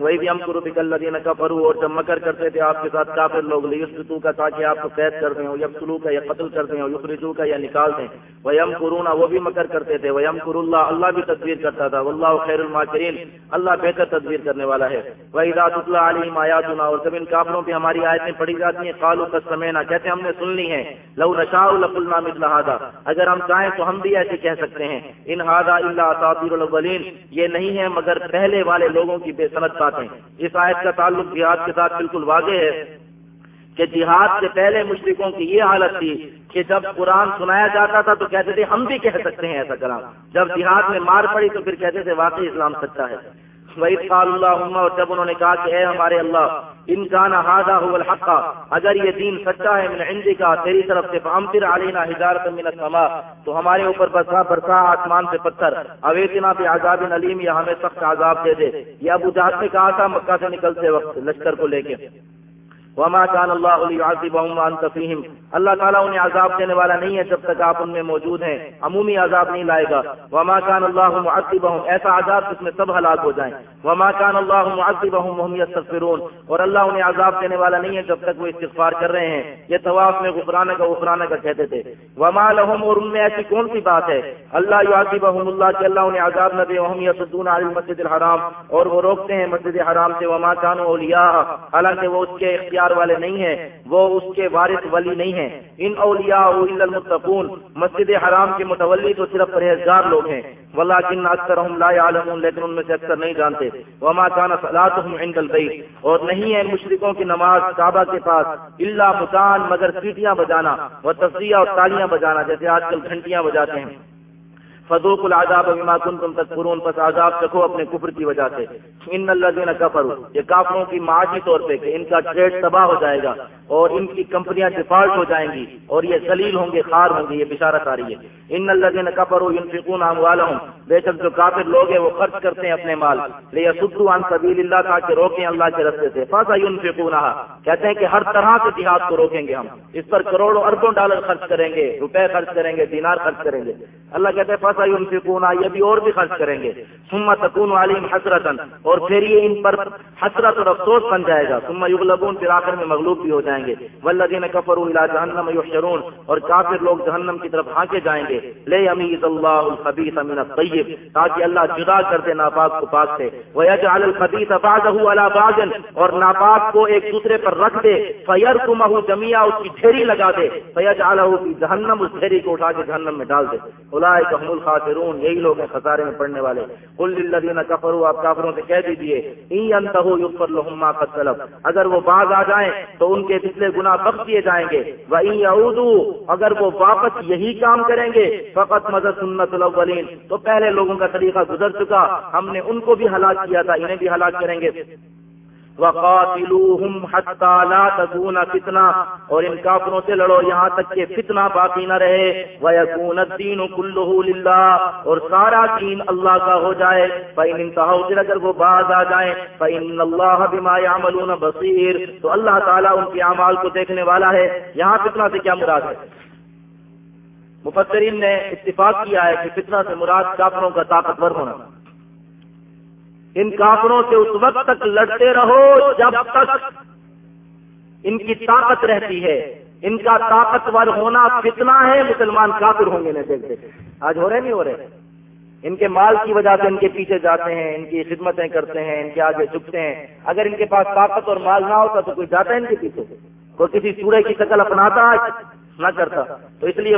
وہی بھی ہم کرو بکل دین کا اور جب مکر کرتے تھے آپ کے ساتھ کافر لوگ لیسو کا تاکہ آپ کو قید کر دیں یا سلو کا یا قتل کر دیں یخرجو کا یا نکال دیں۔ وہ یم قرونا وہ بھی مکر کرتے تھے۔ وہ یم اللہ اللہ بھی تدبیر کرتا تھا۔ اللہ خیر الماکرین، اللہ بہتر تدبیر کرنے والا ہے۔ وہی رات اللہ علی آیاتنا اور جب ان کافروں پہ ہماری آیتیں پڑھی جاتی ہیں قالو کا سمینا کہتے ہیں ہم نے سن لی ہیں۔ لو نشاء لقلنا مثل هذا۔ اگر ہم چاہیں تو ہم بھی ایسے کہہ سکتے ہیں۔ ان هذا الا اساطیر الاولین یہ نہیں ہے مگر پہلے والے لوگوں کی بے سند باتیں۔ اس آیت کا تعلق جہاد کے ساتھ بالکل واضح ہے کہ جہاد سے پہلے مشرقوں کی یہ حالت تھی کہ جب قرآن سنایا جاتا تھا تو کہتے تھے ہم بھی کہہ سکتے ہیں ایسا کرام جب جہاد میں مار پڑی تو پھر کہتے تھے واقعی اسلام سچا ہے۔ قال اللہ اور جب انہوں نے کہا کہ اے ہمارے اللہ، ان کا نہ الحق، اگر یہ دین سچا ہے من عندی کا تیری طرف سے فامطر علینا حجارت من السماء، تو ہمارے اوپر برسا برسا آسمان سے پتھر، اویتنا پہ عذاب علیم یا ہمیں سخت عذاب دے دے۔ یہ ابو جہاد نے کہا تھا، مکہ سے نکلتے وقت لشکر کو لے کے۔ وما كان الله ليعذبهم وانت فيهم۔ اللہ تعالیٰ انہیں عذاب دینے والا نہیں ہے جب تک آپ ان میں موجود ہیں۔ عمومی عذاب نہیں لائے گا۔ وما كان الله معذبهم۔ ایسا عذاب جس میں سب ہلاک ہو جائیں۔ وما كان الله معذبهم وهم يستغفرون۔ اور اللہ انہیں عذاب دینے والا نہیں ہے جب تک وہ استغفار کر رہے ہیں۔ یہ طواف میں غفرانہ کا غفرانہ کا کہتے تھے۔ وما لهم اور ان میں ایسی کون سی بات ہے؟ اللہ يعذبهم اللہ کہ اللہ انہیں عذاب نہ دے۔ وهم يصدون عن المسجد الحرام۔ اور وہ روکتے ہیں مسجد حرام سے۔ وما كانوا اولیاء حالانکہ وہ اس کے اختیار اختیار والے نہیں ہیں، وہ اس کے وارث ولی نہیں ہیں۔ ان اولیاء المتقون، مسجد حرام کے متولی تو صرف پرہیزگار لوگ ہیں۔ ولكن اکثرهم لا يعلمون لیکن ان میں سے اکثر نہیں جانتے۔ وما كان صلاتهم عند البيت اور نہیں ہے مشرکوں کی نماز کعبہ کے پاس، الا مکان مگر سیٹیاں بجانا و تصفیہ اور تالیاں بجانا، جیسے آج کل گھنٹیاں بجاتے ہیں۔ فضوق العذاب بما كنتم تكفرون پس عذاب چکھو اپنے کفر کی وجہ سے۔ ان الذين كفروا، یہ کافروں کی معاشی طور پہ کہ ان کا ٹریڈ تباہ ہو جائے گا اور ان کی کمپنیاں ڈیفالٹ ہو جائیں گی اور یہ ذلیل ہوں گے، خار ہوں گے، یہ بشارت آ رہی ہے۔ ان الذين كفروا ينفقون اموالهم بے شک جو کافر لوگ ہیں، وہ خرچ کرتے ہیں اپنے مال۔ ليصدوا عن سبيل الله تاکہ روکیں اللہ کے راستے سے۔ فاسا ينفقونها، کہتے ہیں کہ ہر طرح سے جہاد کو روکیں گے ہم۔ اس پر کروڑوں اربوں ڈالر خرچ کریں گے، روپے خرچ کریں گے، دینار خرچ کریں گے۔ اللہ کہتے ہیں فسينفقون یہ بھی اور بھی خرچ کریں گے۔ ثم تكون عليهم حسرة، اور پھر یہ ان پر حسرت اور افسوس بن جائے گا۔ ثم يغلبون، پھر آخر میں مغلوب بھی ہو جائیں گے۔ والذین كفروا الى جهنم يحشرون، اور کافر لوگ جہنم کی طرف ہانکے جائیں گے۔ لے یمیز اللہ الخبیث من الطیب تاکہ اللہ جدا کر دے، ناپاک کو پاک سے ویجعل الخبیث بعضه على بعض اور ناپاک کو ایک دوسرے پر رکھ دے۔ فیرکمہ جميعا، اس کی ڈھیری لگا دے۔ فیجعلہ فی جہنم اس ڈھیری کو اٹھا کے جہنم میں ڈال دے۔ اولئک هم الخاسرون یہی لوگ ہیں خسارے میں پڑنے والے۔ قل للذین کفروا، آپ کافروں سے کہہ دیجیے، ان ينتهوا یغفر لهم ما قد سلف. اگر وہ باز آ جائیں تو ان کے پچھلے گناہ بخش دیے جائیں گے۔ وان يعودوا اگر وہ واپس یہی کام کریں گے، فقط مدد سنت الاولین۔ تو پہلے لوگوں کا طریقہ گزر چکا، ہم نے ان کو بھی ہلاک کیا تھا، انہیں بھی ہلاک کریں گے۔ وقاتلوہم حتی لا تکون فتنہ، اور ان کافروں سے لڑو، یہاں تک کہ فتنہ باقی نہ رہے، ویکون الدین کلہ للہ، اور سارا دین اللہ کا ہو جائے، فإن انتہاؤ پھر اگر وہ باز آ جائیں، فإن اللہ بما يعملون بصیر تو اللہ تعالیٰ ان کے اعمال کو دیکھنے والا ہے۔ یہاں فتنہ سے کیا مراد ہے؟ مفسرین نے اتفاق کیا ہے کہ فتنہ سے مراد کافروں کا طاقتور ہونا۔ ان کافروں سے اس وقت تک لڑتے رہو جب تک ان کی طاقت رہتی ہے۔ ان کا طاقتور ہونا فتنہ ہے، مسلمان کافر ہوں گے نہیں دیکھتے آج ہو رہے نہیں ہو رہے؟ ان کے مال کی وجہ سے ان کے پیچھے جاتے ہیں، ان کی خدمتیں کرتے ہیں، ان کے آگے جھکتے ہیں۔ اگر ان کے پاس طاقت اور مال نہ ہوتا تو کوئی جاتا ہے ان کے پیچھے؟ کوئی کسی چوڑے کی شکل اپناتا نہ کرتا۔ تو اس لیے